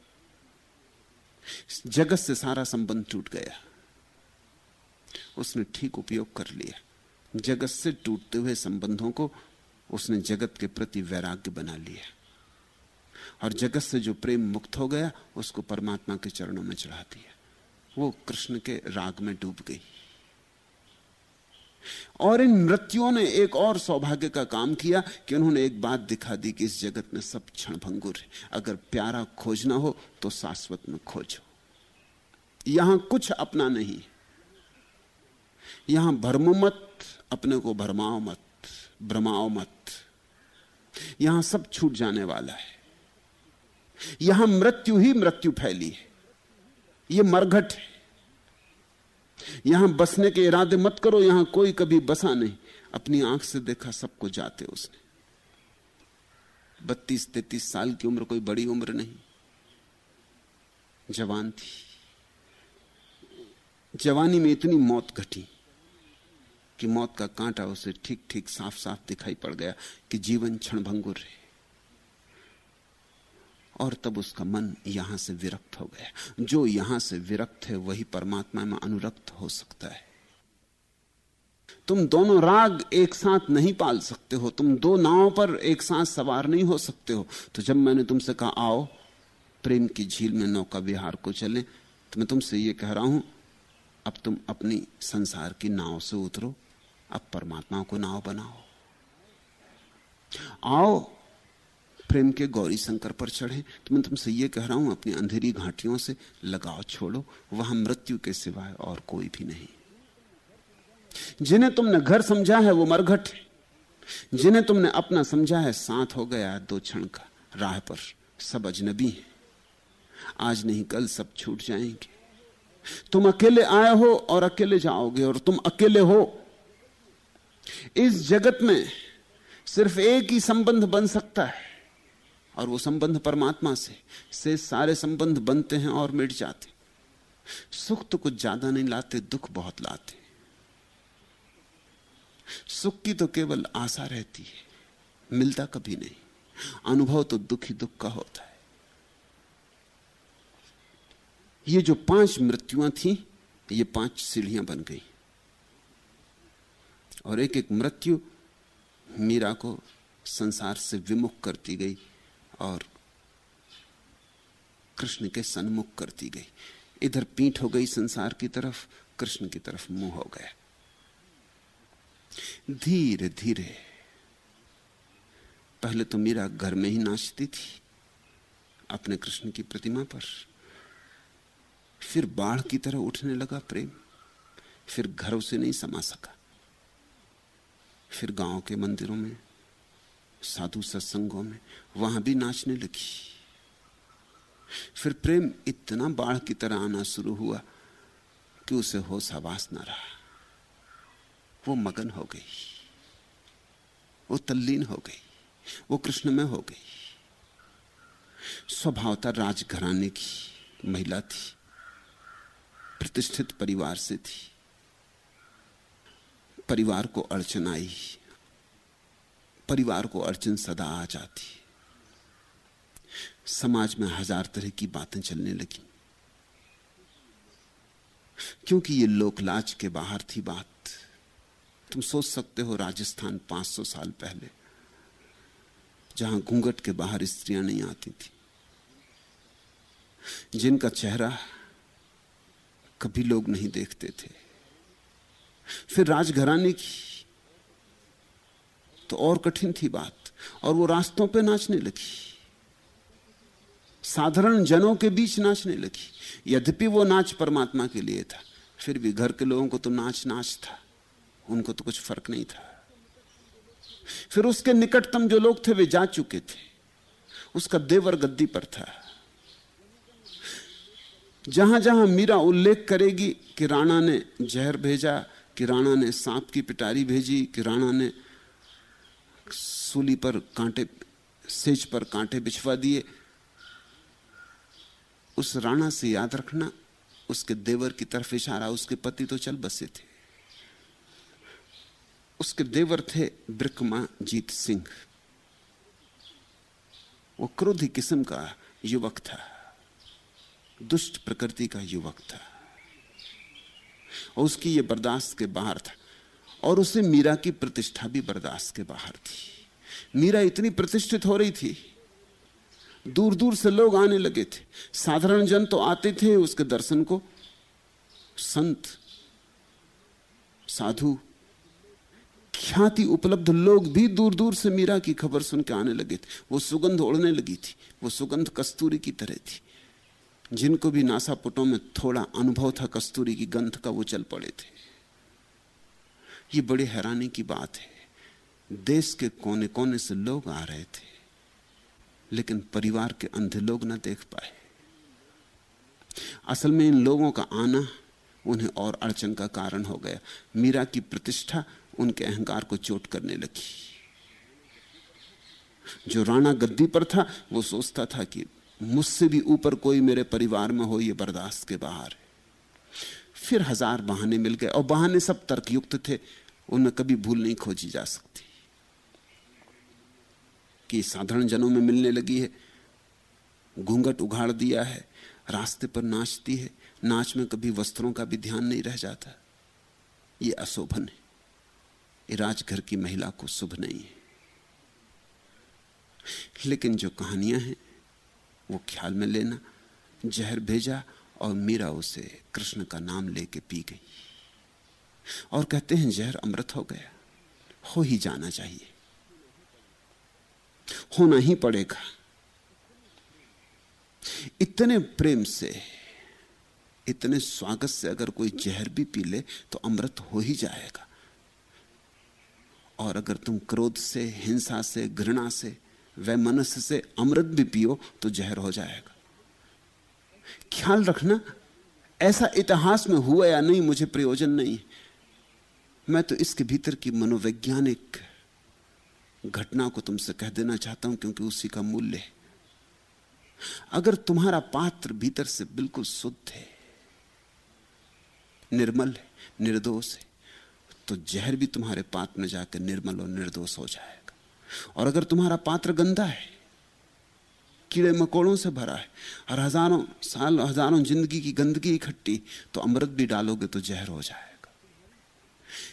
जगत से सारा संबंध टूट गया। उसने ठीक उपयोग कर लिया। जगत से टूटते हुए संबंधों को उसने जगत के प्रति वैराग्य बना लिया। और जगत से जो प्रेम मुक्त हो गया, उसको परमात्मा के चरणों में चढ़ा दिया। वो कृष्ण के राग में डूब गई। और इन मृत्युओं ने एक और सौभाग्य का काम किया कि उन्होंने एक बात दिखा दी कि इस जगत में सब क्षण भंगुर है। अगर प्यारा खोजना हो तो शाश्वत में खोजो। यहाँ कुछ अपना नहीं। यहाँ भरमो मत, अपने को भरमाओ मत, भ्रमाओ मत। यहाँ सब छूट जाने वाला है। यहाँ मृत्यु ही मृत्यु फैली है। यह मरघट है। यहाँ बसने के इरादे मत करो, यहाँ कोई कभी बसा नहीं। अपनी आँख से देखा सबको जाते उसने। बत्तीस तैतीस साल की उम्र, कोई बड़ी उम्र नहीं। जवान थी। जवानी में इतनी मौत घटी कि मौत का कांटा उसे ठीक ठीक साफ़ साफ़ दिखाई पड़ गया कि जीवन क्षण भंगुर है। और तब उसका मन यहाँ से विरक्त हो गया। जो यहाँ से विरक्त है, वही परमात्मा में अनुरक्त हो सकता है। तुम दोनों राग एक साथ नहीं पाल सकते हो। तुम दो नावों पर एक साथ सवार नहीं हो सकते हो। तो जब मैंने तुमसे कहा, आओ, प्रेम की झील में नौका विहार को चले तो मैं तुमसे यह कह रहा हूँ, अब तुम अपनी संसार की नाव से उतरो। अब परमात्मा को नाव बनाओ। आओ प्रेम के गौरी शंकर पर चढ़े। तो मैं तुमसे ये कह रहा हूँ, अपनी अंधेरी घाटियों से लगाव छोड़ो, वहाँ मृत्यु के सिवाय और कोई भी नहीं। जिन्हें तुमने घर समझा है वो मरघट। जिन्हें तुमने अपना समझा है, साथ हो गया दो क्षण का राह पर। सब अजनबी हैं। आज नहीं, कल सब छूट जाएँगे। तुम अकेले आए हो और अकेले जाओगे और तुम अकेले हो। इस जगत में सिर्फ़ एक ही संबंध बन सकता है। और वो संबंध परमात्मा से से सारे संबंध बनते हैं और मिट जाते सुख तो कुछ ज़्यादा नहीं लाते, दुख बहुत लाते सुख की तो केवल आशा रहती है, मिलता कभी नहीं। अनुभव तो दुख ही दुख का होता है। ये जो पाँच मृत्युआं थी, ये पाँच सीढ़ियाँ बन गई। और एक एक मृत्यु मीरा को संसार से विमुख करती गई। और कृष्ण के सन्मुख करती गई। इधर पीठ हो गई संसार की तरफ़, कृष्ण की तरफ़ मुँह हो गया। धीरे धीरे पहले तो मीरा घर में ही नाचती थी, अपने कृष्ण की प्रतिमा पर। फिर बाढ़ की तरह उठने लगा प्रेम। फिर घरों से नहीं समा सका। फिर गाँव के मंदिरों में साधु सत्संगों में वहाँ भी नाचने लगी। फिर प्रेम इतना बाढ़ की तरह आना शुरू हुआ कि उसे होश आवास न रहा। वो मगन हो गई। वो तल्लीन हो गई। वो कृष्ण में हो गई। स्वभावता राजघराने की महिला थी। प्रतिष्ठित परिवार से थी। परिवार को अड़चन आई। परिवार को अड़चन सदा आ जाती समाज में हज़ार तरह की बातें चलने लगी। क्योंकि ये लोकलाज के बाहर थी बात, तुम सोच सकते हो राजस्थान 500 साल पहले, जहाँ घूंघट के बाहर स्त्रियाँ नहीं आती थी। जिनका चेहरा कभी लोग नहीं देखते थे। फिर राजघराने की तो और कठिन थी बात, और वो रास्तों पे नाचने लगी। साधारण जनों के बीच नाचने लगी। यद्यपि वो नाच परमात्मा के लिए था, फिर भी घर के लोगों को तो नाच नाच था, उनको तो कुछ फ़र्क नहीं था। फिर उसके निकटतम जो लोग थे, वे जा चुके थे। उसका देवर गद्दी पर था। जहाँ जहाँ मीरा उल्लेख करेगी कि राणा ने जहर भेजा कि राणा ने सांप की पिटारी भेजी कि राणा ने सूली पर कांटे, सेज पर कांटे बिछवा दिए। उस राणा से याद रखना, उसके देवर की तरफ़ इशारा, उसके पति तो चल बसे थे। उसके देवर थे ब्रिकमा जीत सिंह। वो क्रोधी किस्म का युवक था, दुष्ट प्रकृति का युवक था। और उसकी ये बर्दाश्त के बाहर था। और उसे मीरा की प्रतिष्ठा भी बर्दाश्त के बाहर थी मीरा इतनी प्रतिष्ठित हो रही थी। दूर दूर से लोग आने लगे थे। साधारण जन तो आते थे उसके दर्शन को। संत, साधु, ख्याति उपलब्ध लोग भी दूर दूर से मीरा की खबर सुन के आने लगे थे। वो सुगंध उड़ने लगी थी। वो सुगंध कस्तूरी की तरह थी। जिनको भी नासापुटों में थोड़ा अनुभव था, कस्तूरी की गंध का वो चल पड़े थे। ये बड़ी हैरानी की बात है। देश के कोने कोने से लोग आ रहे थे, लेकिन परिवार के अंधे लोग ना देख पाए। असल में इन लोगों का आना उन्हें और अड़चन का कारण हो गया। मीरा की प्रतिष्ठा उनके अहंकार को चोट करने लगी। जो राणा गद्दी पर था, वो सोचता था कि मुझसे भी ऊपर कोई मेरे परिवार में हो, ये बर्दाश्त के बाहर है। फिर हज़ार बहाने मिल गए और बहाने सब तर्कयुक्त थे, उनमें कभी भूल नहीं खोजी जा सकती। कि साधारण जनों में मिलने लगी है, घूंघट उघाड़ दिया है, रास्ते पर नाचती है, नाच में कभी वस्त्रों का भी ध्यान नहीं रह जाता। ये अशोभन है, ये राजघर की महिला को शुभ नहीं है। लेकिन जो कहानियाँ हैं, वो ख्याल में लेना, जहर भेजा और मीरा उसे कृष्ण का नाम लेके पी गई। और कहते हैं, जहर अमृत हो गया, हो ही जाना चाहिए। होना ही पड़ेगा। इतने प्रेम से, इतने स्वागत से अगर कोई जहर भी पी ले तो अमृत हो ही जाएगा। और अगर तुम क्रोध से, हिंसा से, घृणा से वह मनुष्य से अमृत भी पियो तो जहर हो जाएगा। ख्याल रखना, ऐसा इतिहास में हुआ या नहीं, मुझे प्रयोजन नहीं। मैं तो इसके भीतर की मनोवैज्ञानिक घटना को तुमसे कह देना चाहता हूँ क्योंकि उसी का मूल्य है। अगर तुम्हारा पात्र भीतर से बिल्कुल शुद्ध है, निर्मल है, निर्दोष है तो जहर भी तुम्हारे पात्र में जाकर निर्मल और निर्दोष हो जाएगा। और अगर तुम्हारा पात्र गंदा है कीड़े मकोड़ों से भरा है और हज़ारों साल, हज़ारों ज़िंदगी की गंदगी इकट्ठी तो अमृत भी डालोगे तो जहर हो जाएगा।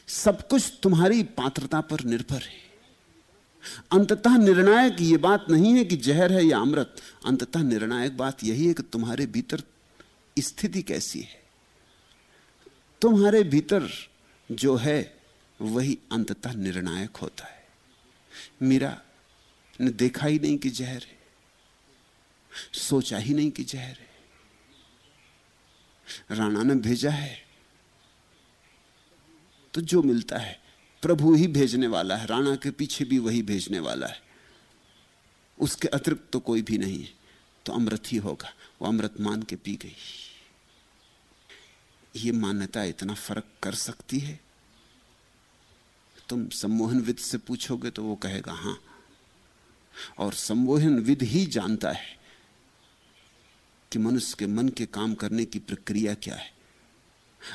सब कुछ तुम्हारी पात्रता पर निर्भर है। अंततः निर्णायक ये बात नहीं है कि जहर है या अमृत। अंततः निर्णायक बात यही है कि तुम्हारे भीतर स्थिति कैसी है। तुम्हारे भीतर जो है, वही अंततः निर्णायक होता है। मीरा, ने देखा ही नहीं कि जहर है। सोचा ही नहीं कि जहर है। राणा ने भेजा है। तो जो मिलता है, प्रभु ही भेजने वाला है। राणा के पीछे भी वही भेजने वाला है। उसके अतिरिक्त तो कोई भी नहीं है। तो अमृत ही होगा। वो अमृत मान के पी गई। ये मान्यता इतना फ़र्क कर सकती है? तुम सम्मोहन विद से पूछोगे तो वो कहेगा, हाँ। और सम्मोहन विद ही जानता है। कि मनुष्य के मन के काम करने की प्रक्रिया क्या है?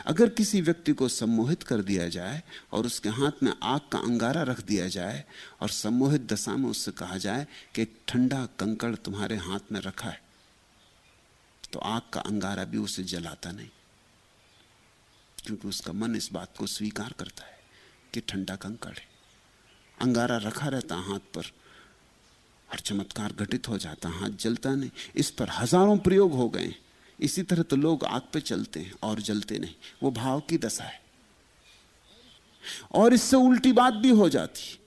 अगर किसी व्यक्ति को सम्मोहित कर दिया जाए और उसके हाथ में आग का अंगारा रख दिया जाए और सम्मोहित दशा में उससे कहा जाए कि ठंडा कंकड़ तुम्हारे हाथ में रखा है तो आग का अंगारा भी उसे जलाता नहीं, क्योंकि उसका मन इस बात को स्वीकार करता है कि ठंडा कंकड़ है। अंगारा रखा रहता हाथ पर और चमत्कार घटित हो जाता हाथ जलता नहीं। इस पर हज़ारों प्रयोग हो गए। इसी तरह तो लोग आग पे चलते हैं और जलते नहीं। वो भाव की दशा है। और इससे उल्टी बात भी हो जाती।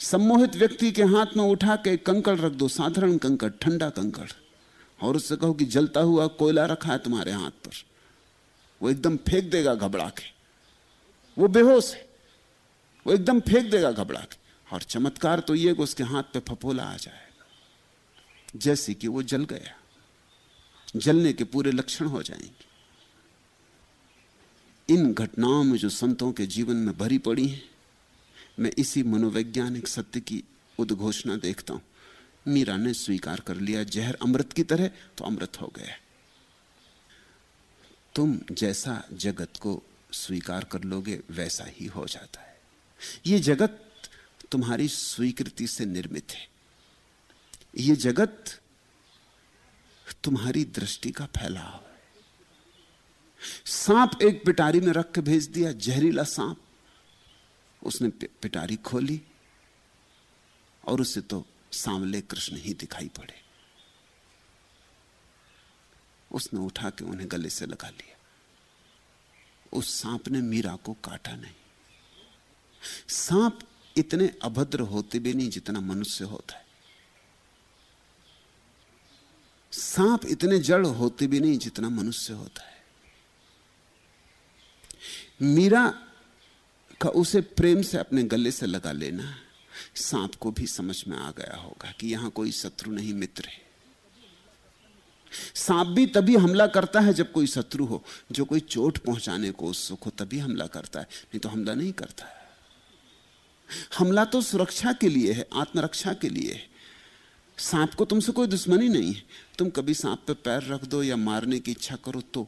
सम्मोहित व्यक्ति के हाथ में उठा के कंकड़ रख दो, साधारण कंकड़, ठंडा कंकड़। और उससे कहो कि जलता हुआ कोयला रखा है तुम्हारे हाथ पर। वो एकदम फेंक देगा घबरा के। वो बेहोश है। वो एकदम फेंक देगा घबरा के। और चमत्कार तो यह कि उसके हाथ पे फपोला आ जाएगा। जैसे कि वो जल गया। जलने के पूरे लक्षण हो जाएँगे। इन घटनाओं में जो संतों के जीवन में भरी पड़ी हैं, मैं इसी मनोवैज्ञानिक सत्य की उद्घोषणा देखता हूँ। मीरा ने स्वीकार कर लिया, जहर अमृत की तरह तो अमृत हो गया। तुम जैसा जगत को स्वीकार कर लोगे, वैसा ही हो जाता है। ये जगत तुम्हारी स्वीकृति से निर्मित है। यह जगत तुम्हारी दृष्टि का फैलाव है। सांप एक पिटारी में रख के भेज दिया, जहरीला सांप। उसने पिटारी खोली और उसे तो सांवले कृष्ण ही दिखाई पड़े। उसने उठा के उन्हें गले से लगा लिया। उस सांप ने मीरा को काटा नहीं। सांप इतने अभद्र होते भी नहीं जितना मनुष्य होता है। सांप इतने जड़ होते भी नहीं जितना मनुष्य होता है। मीरा का उसे प्रेम से अपने गले से लगा लेना, सांप को भी समझ में आ गया होगा कि यहाँ कोई शत्रु नहीं, मित्र है। सांप भी तभी हमला करता है जब कोई शत्रु हो, जो कोई चोट पहुँचाने को उत्सुक हो, तभी हमला करता है, नहीं तो हमला नहीं करता है। हमला तो सुरक्षा के लिए है, आत्मरक्षा के लिए है। सांप को तुमसे कोई दुश्मनी नहीं है। तुम कभी सांप पे पैर रख दो या मारने की इच्छा करो तो।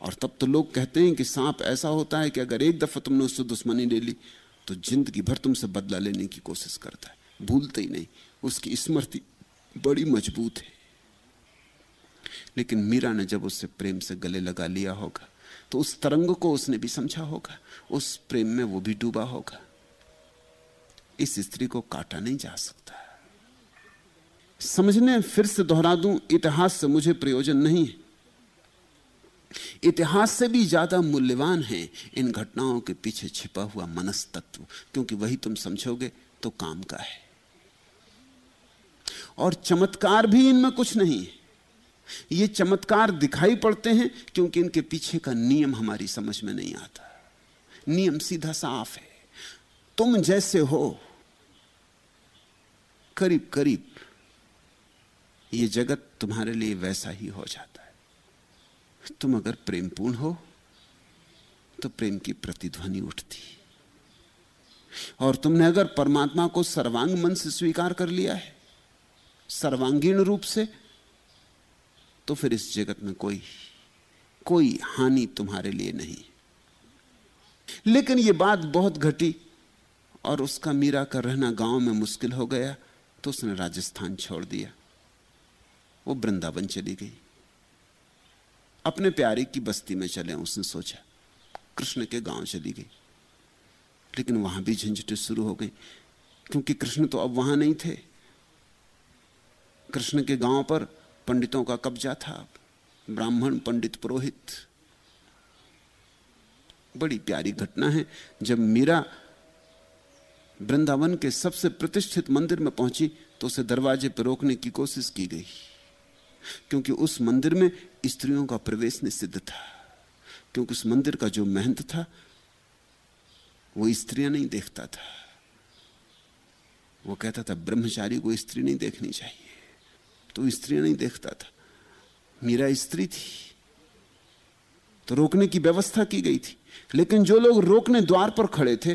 और तब तो लोग कहते हैं कि सांप ऐसा होता है कि अगर एक दफ़ा तुमने उससे दुश्मनी ले ली तो ज़िंदगी भर तुमसे बदला लेने की कोशिश करता है। भूलते ही नहीं, उसकी स्मृति बड़ी मज़बूत है। लेकिन मीरा ने जब उससे प्रेम से गले लगा लिया होगा तो उस तरंग को उसने भी समझा होगा, उस प्रेम में वो भी डूबा होगा। इस स्त्री को काटा नहीं जा सकता। समझने फिर से दोहरा दूँ, इतिहास से मुझे प्रयोजन नहीं है। इतिहास से भी ज़्यादा मूल्यवान है इन घटनाओं के पीछे छिपा हुआ मनस तत्व क्योंकि वही तुम समझोगे तो काम का है। और चमत्कार भी इनमें कुछ नहीं है। ये चमत्कार दिखाई पड़ते हैं, क्योंकि इनके पीछे का नियम हमारी समझ में नहीं आता। नियम सीधा साफ़ है। तुम जैसे हो। करीब करीब ये जगत तुम्हारे लिए वैसा ही हो जाता है। तुम अगर प्रेमपूर्ण हो तो प्रेम की प्रतिध्वनि उठती। और तुमने अगर परमात्मा को सर्वांग मन से स्वीकार कर लिया है, सर्वांगीण रूप से तो फिर इस जगत में कोई कोई हानि तुम्हारे लिए नहीं। लेकिन यह बात बहुत घटी। और उसका मीरा का रहना गाँव में मुश्किल हो गया तो उसने राजस्थान छोड़ दिया। वो वृंदावन चली गई। अपने प्यारे की बस्ती में चले, उसने सोचा, कृष्ण के गाँव चली गई। लेकिन वहाँ भी झंझटें शुरू हो गई, क्योंकि कृष्ण तो अब वहाँ नहीं थे। कृष्ण के गाँव पर पंडितों का कब्जा था। ब्राह्मण पंडित पुरोहित। बड़ी प्यारी घटना है, जब मीरा वृंदावन के सबसे प्रतिष्ठित मंदिर में पहुँची तो उसे दरवाजे पर रोकने की कोशिश की गई, क्योंकि उस मंदिर में स्त्रियों का प्रवेश निषिद्ध था, क्योंकि उस मंदिर का जो महंत था, वो स्त्रियाँ नहीं देखता था। वो कहता था, ब्रह्मचारी को स्त्री नहीं देखनी चाहिए। तो स्त्री नहीं देखता था। मीरा स्त्री थी तो रोकने की व्यवस्था की गई थी। लेकिन जो लोग रोकने द्वार पर खड़े थे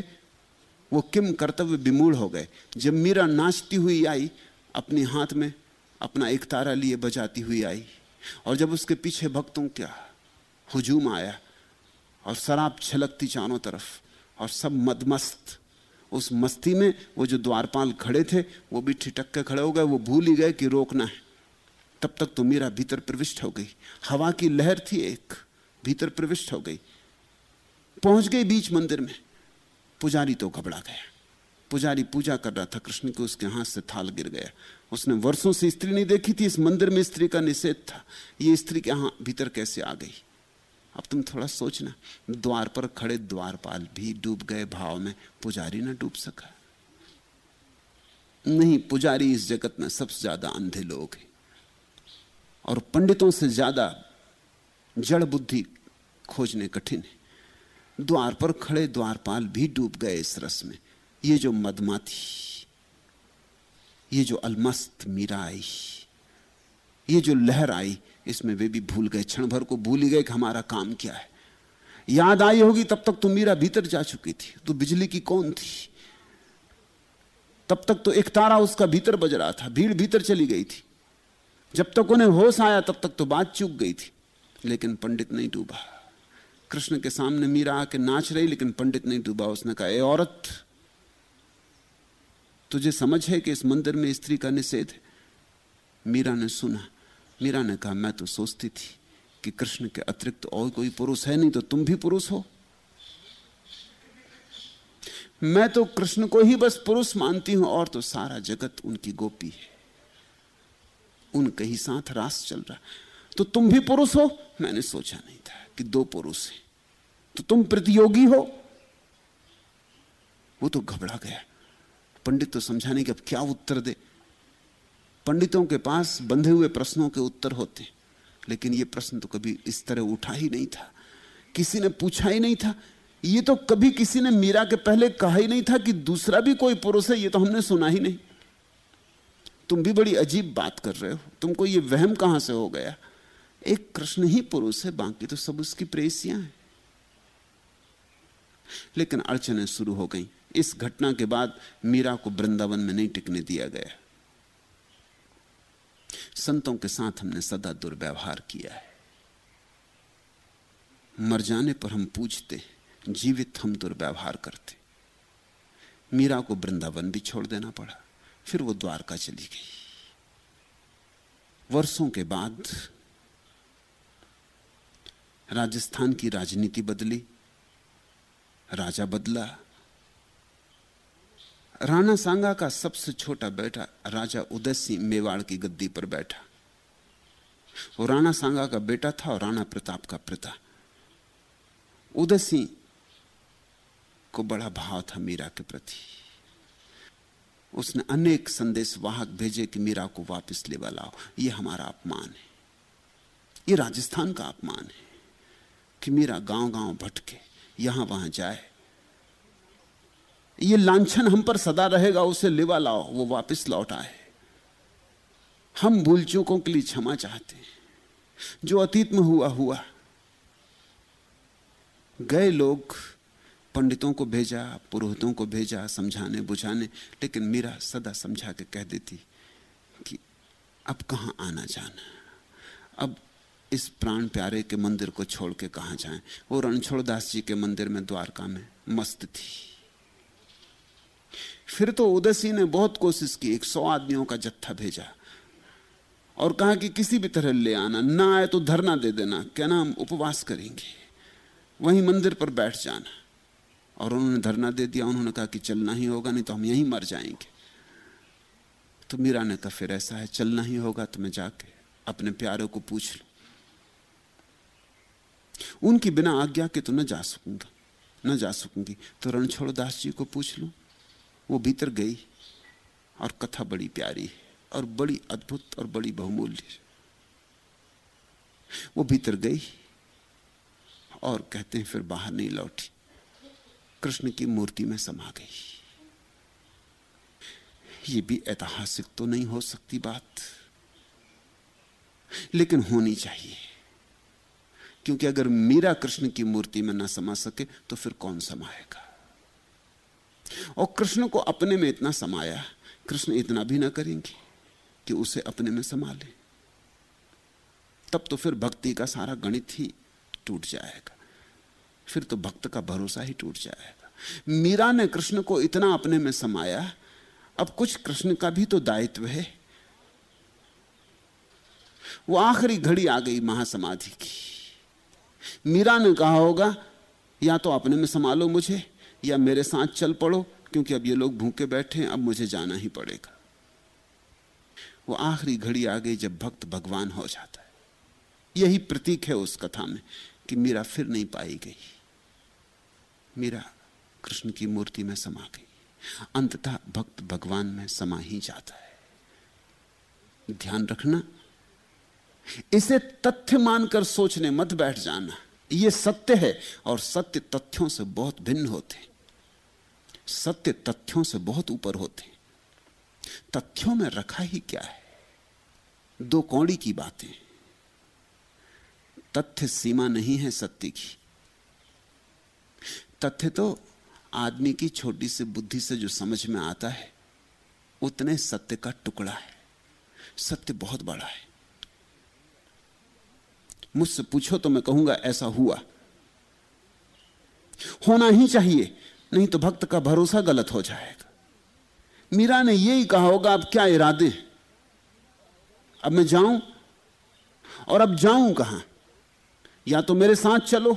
वो किम कर्तव्य विमूढ़ हो गए। जब मीरा नाचती हुई आई, अपने हाथ में अपना एक तारा लिए बजाती हुई आई, और जब उसके पीछे भक्तों का हुजूम आया, और शराब छलकती चारों तरफ़, और सब मदमस्त, उस मस्ती में वो जो द्वारपाल खड़े थे, वो भी ठिटक के खड़े हो गए, वो भूल ही गए कि रोकना है। तब तक तो मीरा भीतर प्रविष्ट हो गई। हवा की लहर थी एक, भीतर प्रविष्ट हो गई। पहुँच गई बीच मंदिर में। पुजारी तो घबरा गया। पुजारी पूजा कर रहा था, कृष्ण के उसके हाथ से थाल गिर गया। उसने वर्षों से स्त्री नहीं देखी थी, इस मंदिर में स्त्री का निषेध था। ये स्त्री के यहाँ भीतर कैसे आ गई? अब तुम थोड़ा सोचना, द्वार पर खड़े द्वारपाल भी डूब गए भाव में, पुजारी ना डूब सका। नहीं, पुजारी इस जगत में सबसे ज़्यादा अंधे लोग हैं। और पंडितों से ज़्यादा जड़ बुद्धि खोजने कठिन है। द्वार पर खड़े द्वारपाल भी डूब गए इस रस में। ये जो मदमाती, ये जो अलमस्त मीरा आई ये जो लहर आई, इसमें वे भी भूल गए। क्षण भर को भूल ही गए कि हमारा काम क्या है। याद आई होगी तब तक तो मीरा भीतर जा चुकी थी। तो बिजली की कौन थी? तब तक तो एक तारा उसका भीतर बज रहा था। भीड़ भीतर चली गई थी। जब तक उन्हें होश आया, तब तक तो बात चूक गई थी। लेकिन पंडित नहीं डूबा। कृष्ण के सामने मीरा आके नाच रही, लेकिन पंडित नहीं डूबा उसने कहा, ए औरत, तुझे समझ है कि इस मंदिर में स्त्री का निषेध है? मीरा ने सुना। मीरा ने कहा, मैं तो सोचती थी कि कृष्ण के अतिरिक्त और कोई पुरुष है नहीं तो तुम भी पुरुष हो। मैं तो कृष्ण को ही बस पुरुष मानती हूँ, और तो सारा जगत उनकी गोपी है। उनके ही साथ रास चल रहा। तो तुम भी पुरुष हो? मैंने सोचा नहीं था कि दो पुरुष हैं। तो तुम प्रतियोगी हो? वो तो घबरा गया। पंडित तो समझाने के अब क्या उत्तर दे। पंडितों के पास बंधे हुए प्रश्नों के उत्तर होते, लेकिन ये प्रश्न तो कभी इस तरह उठा ही नहीं था। किसी ने पूछा ही नहीं था। ये तो कभी किसी ने मीरा के पहले कहा ही नहीं था कि दूसरा भी कोई पुरुष है, ये तो हमने सुना ही नहीं। तुम भी बड़ी अजीब बात कर रहे हो। तुमको ये वहम कहाँ से हो गया? एक कृष्ण ही पुरुष है, बाकी तो सब उसकी प्रेसियाँ हैं। लेकिन अड़चने शुरू हो गई। इस घटना के बाद मीरा को वृंदावन में नहीं टिकने दिया गया। संतों के साथ हमने सदा दुर्व्यवहार किया है। मर जाने पर हम पूछते जीवित हम दुर्व्यवहार करते। मीरा को वृंदावन भी छोड़ देना पड़ा, फिर वो द्वारका चली गई। वर्षों के बाद राजस्थान की राजनीति बदली, राजा बदला, राणा सांगा का सबसे छोटा बेटा राजा उदय सिंह मेवाड़ की गद्दी पर बैठा। वो राणा सांगा का बेटा था और राणा प्रताप का पिता। उदय सिंह को बड़ा भाव था मीरा के प्रति। उसने अनेक संदेश वाहक भेजे कि मीरा को वापस ले लाओ। ये हमारा अपमान है। ये राजस्थान का अपमान है। कि मीरा गाँव गाँव भटके, यहाँ वहाँ जाए। ये लांछन हम पर सदा रहेगा, उसे लेवा लाओ, वो वापस लौट आए। हम भूल चूकों के लिए क्षमा चाहते हैं। जो अतीत में हुआ हुआ। गए लोग पंडितों को भेजा, पुरोहितों को भेजा, समझाने, बुझाने, लेकिन मीरा सदा समझा के कह देती कि अब कहाँ आना जाना अब इस प्राण प्यारे के मंदिर को छोड़ के कहा जाए? वो रणछोड़दास जी के मंदिर में द्वारका में मस्त थी। फिर तो उदयसी ने बहुत कोशिश की, एक सौ आदमियों का जत्था भेजा और कहा कि किसी भी तरह ले आना, ना आए तो धरना दे देना कहना हम उपवास करेंगे। वहीं मंदिर पर बैठ जाना और उन्होंने धरना दे दिया, उन्होंने कहा कि चलना ही होगा, नहीं तो हम यहीं मर जाएँगे। तो मीरा ने कहा, फिर ऐसा है, चलना ही होगा तो मैं जाके अपने प्यारों को पूछ लू। उनकी बिना आज्ञा के तो न जा सकूँगा, न जा सकूँगी। तो रणछोड़ दास जी को पूछ लू, वो भीतर गई और कथा बड़ी प्यारी है और बड़ी अद्भुत और बड़ी बहुमूल्य वो भीतर गई और कहते हैं, फिर बाहर नहीं लौटी। कृष्ण की मूर्ति में समा गई। ये भी ऐतिहासिक तो नहीं हो सकती बात, लेकिन होनी चाहिए। क्योंकि अगर मीरा कृष्ण की मूर्ति में ना समा सके तो फिर कौन समाएगा? और कृष्ण को अपने में इतना समाया, कृष्ण इतना भी ना करेंगे कि उसे अपने में समा ले। तब तो फिर भक्ति का सारा गणित ही टूट जाएगा। फिर तो भक्त का भरोसा ही टूट जाएगा। मीरा ने कृष्ण को इतना अपने में समाया, अब कुछ कृष्ण का भी तो दायित्व है। वो आखिरी घड़ी आ गई महासमाधि की। मीरा ने कहा होगा, या तो अपने में संभालो मुझे, या मेरे साथ चल पड़ो, क्योंकि अब ये लोग भूखे बैठे हैं, अब मुझे जाना ही पड़ेगा। वो आखिरी घड़ी आ गई जब भक्त भगवान हो जाता है। यही प्रतीक है उस कथा में कि मीरा फिर नहीं पाई गई। मीरा कृष्ण की मूर्ति में समा गई। अंततः भक्त भगवान में समा ही जाता है। ध्यान रखना इसे तथ्य मानकर सोचने मत बैठ जाना। यह सत्य है और सत्य तथ्यों से बहुत भिन्न होते सत्य तथ्यों से बहुत ऊपर होते तथ्यों में रखा ही क्या है? दो कौड़ी की बातें। तथ्य सीमा नहीं है सत्य की। तथ्य तो आदमी की छोटी सी बुद्धि से जो समझ में आता है, उतने सत्य का टुकड़ा है। सत्य बहुत बड़ा है। मुझसे पूछो तो मैं कहूँगा, ऐसा हुआ। होना ही चाहिए, नहीं तो भक्त का भरोसा गलत हो जाएगा। मीरा ने यही कहा होगा, अब क्या इरादे अब मैं जाऊँ? और अब जाऊँ कहाँ? या तो मेरे साथ चलो,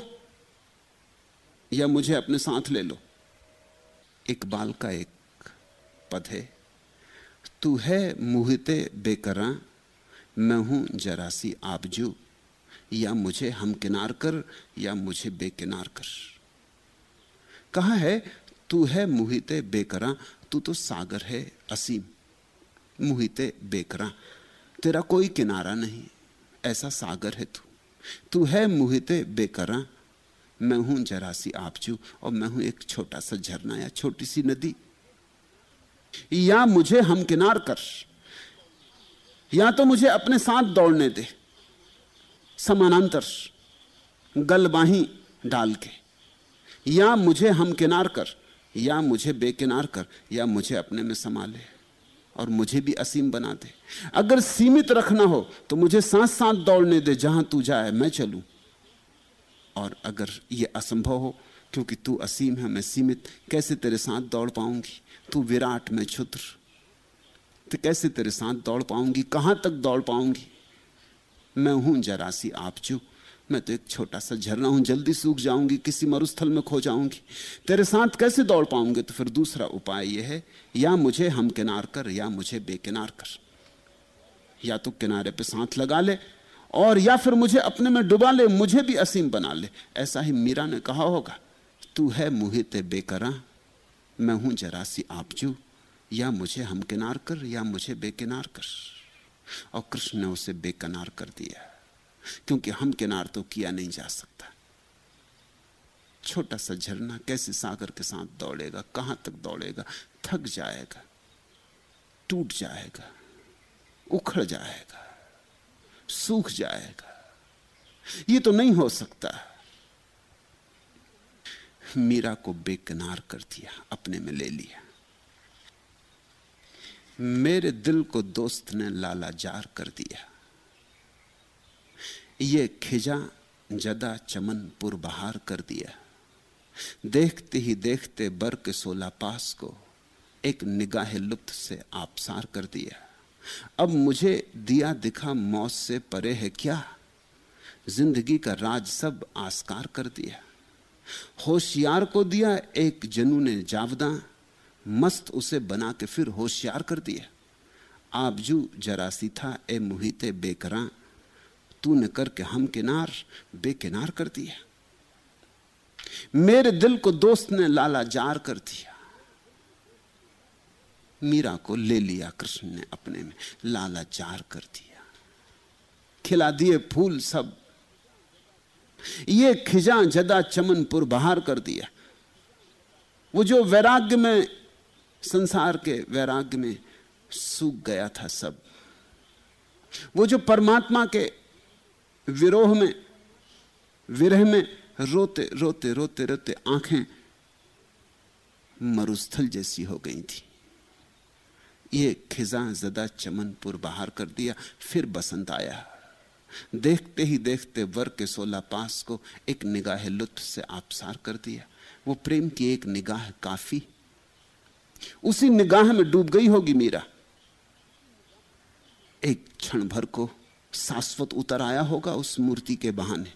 या मुझे अपने साथ ले लो। इकबाल का एक पद है, तू है मुहिते बेकरा, मैं हूँ जरासी आबजू। या मुझे हम किनार कर या मुझे बेकिनार कर। कहा है, तू है मुहिते बेकरा, तू तो सागर है असीम। मुहिते बेकरा, तेरा कोई किनारा नहीं, ऐसा सागर है तू। तू है मुहिते बेकरा, मैं हूँ जरा सी आपचू और मैं हूँ एक छोटा सा झरना या छोटी सी नदी। या मुझे हम किनार कर, या तो मुझे अपने साथ दौड़ने दे। समानांतर गलबाही डाल के। या मुझे हम किनार कर, या मुझे बेकिनार कर, या मुझे अपने में संभाले और मुझे भी असीम बना दे। अगर सीमित रखना हो तो मुझे साथ साथ दौड़ने दे, जहाँ तू जाए मैं चलूँ। और अगर यह असंभव हो, क्योंकि तू असीम है, मैं सीमित, कैसे तेरे साथ दौड़ पाऊँगी? तू विराट, में क्षुद्र। तो कैसे तेरे साथ दौड़ पाऊँगी? कहाँ तक दौड़ पाऊँगी? मैं हूँ जरासी आपचू मैं तो एक छोटा सा झरना हूँ, जल्दी सूख जाऊँगी, किसी मरुस्थल में खो जाऊँगी। तेरे साथ कैसे दौड़ पाऊँगे? तो फिर दूसरा उपाय यह है, या मुझे हम किनार कर, या मुझे बेकिनार कर। या तो किनारे पे साथ लगा ले, और या फिर मुझे अपने में डुबा ले, मुझे भी असीम बना ले। ऐसा ही मीरा ने कहा होगा, तू है मुहित बेकरा, मैं हूँ जरासी आपजू या मुझे हम किनार कर, या मुझे बेकिनार कर। और कृष्ण ने उसे बेकनार कर दिया, क्योंकि हम किनार तो किया नहीं जा सकता। छोटा सा झरना कैसे सागर के साथ दौड़ेगा, कहाँ तक दौड़ेगा? थक जाएगा, टूट जाएगा, उखड़ जाएगा, सूख जाएगा। ये तो नहीं हो सकता। मीरा को बेकिनार कर दिया, अपने में ले लिया। मेरे दिल को दोस्त ने लाला जार कर दिया। ये खिजा जदा चमन पुर बहार कर दिया। देखते ही देखते बर के सोला पास को एक निगाह लुप्त से आपसार कर दिया। अब मुझे दिया दिखा मौत से परे है क्या? ज़िंदगी का राज सब आस्कार कर दिया। होशियार को दिया एक जनू ने जावदा। मस्त उसे बना के फिर होशियार कर दिया आबजू जरासी था, ए मुहिते बेकरा, तूने करके हम किनार बेकिनार कर दिया मेरे दिल को दोस्त ने लाला जार कर दिया। मीरा को ले लिया कृष्ण ने अपने में, लाला जार कर दिया। खिला दिए फूल सब। ये खिजा जदा चमनपुर बाहर कर दिया। वो जो वैराग्य में संसार के वैराग्य में सूख गया था सब। वो जो परमात्मा के विरोह में, विरह में रोते रोते रोते रोते आँखें मरुस्थल जैसी हो गई थी। ये खिजा जदा चमनपुर बाहर कर दिया, फिर बसंत आया। देखते ही देखते वर के सोलह पास को एक निगाह लुत्फ से आपसार कर दिया। वो प्रेम की एक निगाह काफ़ी उसी निगाह में डूब गई होगी मीरा। एक क्षण भर को शाश्वत उतर आया होगा उस मूर्ति के बहाने।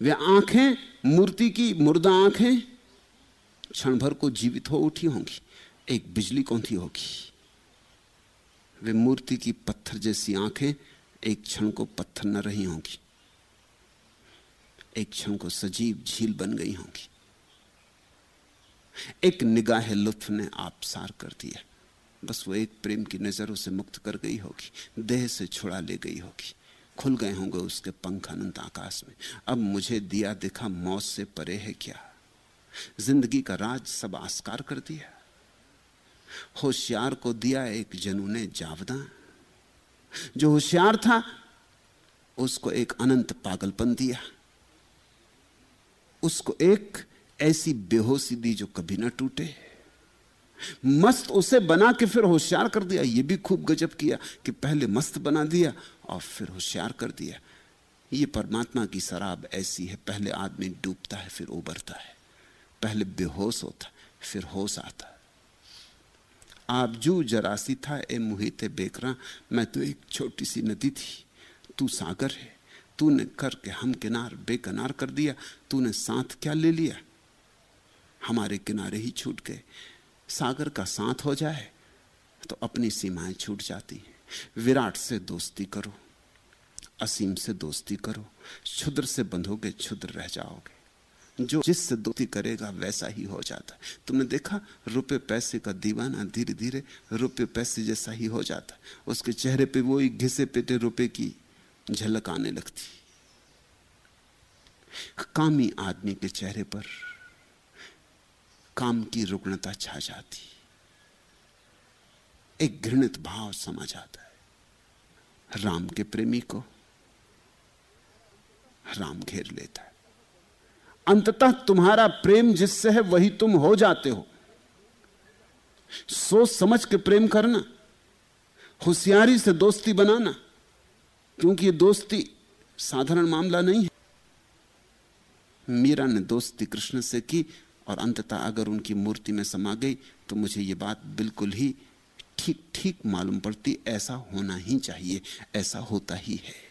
वे आँखें, मूर्ति की मुर्दा आँखें, क्षण भर को जीवित हो उठी होंगी, एक बिजली थी होगी। वे मूर्ति की पत्थर जैसी आँखें एक क्षण को पत्थर न रही होंगी, एक क्षण को सजीव झील बन गई होंगी। एक निगाह लुत्फ ने आप सार कर दिया। बस वो एक प्रेम की नज़रों से मुक्त कर गई होगी, देह से छुड़ा ले गई होगी। खुल गए होंगे उसके पंख अनंत आकाश में। अब मुझे दिया दिखा मौत से परे है क्या? ज़िंदगी का राज सब आस्कार कर दिया। होशियार को दिया एक जनू ने जावदा। जो होशियार था, उसको एक अनंत पागलपन दिया। उसको एक ऐसी बेहोशी दी जो कभी ना टूटे। मस्त उसे बना के फिर होशियार कर दिया। ये भी खूब गजब किया कि पहले मस्त बना दिया और फिर होशियार कर दिया। ये परमात्मा की शराब ऐसी है, पहले आदमी डूबता है, फिर उबरता है। पहले बेहोश होता, फिर होश आता। आप जू जरासी था, ए मुहित बेकरा, मैं तो एक छोटी सी नदी थी। तू सागर है, तूने करके हम किनार, बेकनार कर दिया, तूने साथ क्या ले लिया? हमारे किनारे ही छूट गए। सागर का साथ हो जाए तो अपनी सीमाएँ छूट जाती हैं। विराट से दोस्ती करो, असीम से दोस्ती करो, क्षुद्र से बंधोगे, क्षुद्र रह जाओगे। जो जिससे दोस्ती करेगा, वैसा ही हो जाता है। तुमने देखा, रुपए पैसे का दीवाना धीरे धीरे रुपए पैसे जैसा ही हो जाता है। उसके चेहरे पे वो ही घिसे पेटे रुपए की झलक आने लगती। कामी आदमी के चेहरे पर काम की रुग्णता छा जाती। एक घृणित भाव समा जाता है। राम के प्रेमी को राम घेर लेता है। अंततः तुम्हारा प्रेम जिससे है, वही तुम हो जाते हो। सोच समझ के प्रेम करना, होशियारी से दोस्ती बनाना, क्योंकि ये दोस्ती साधारण मामला नहीं है। मीरा ने दोस्ती कृष्ण से की और अंततः अगर उनकी मूर्ति में समा गई तो मुझे ये बात बिल्कुल ही ठीक ठीक मालूम पड़ती, ऐसा होना ही चाहिए, ऐसा होता ही है।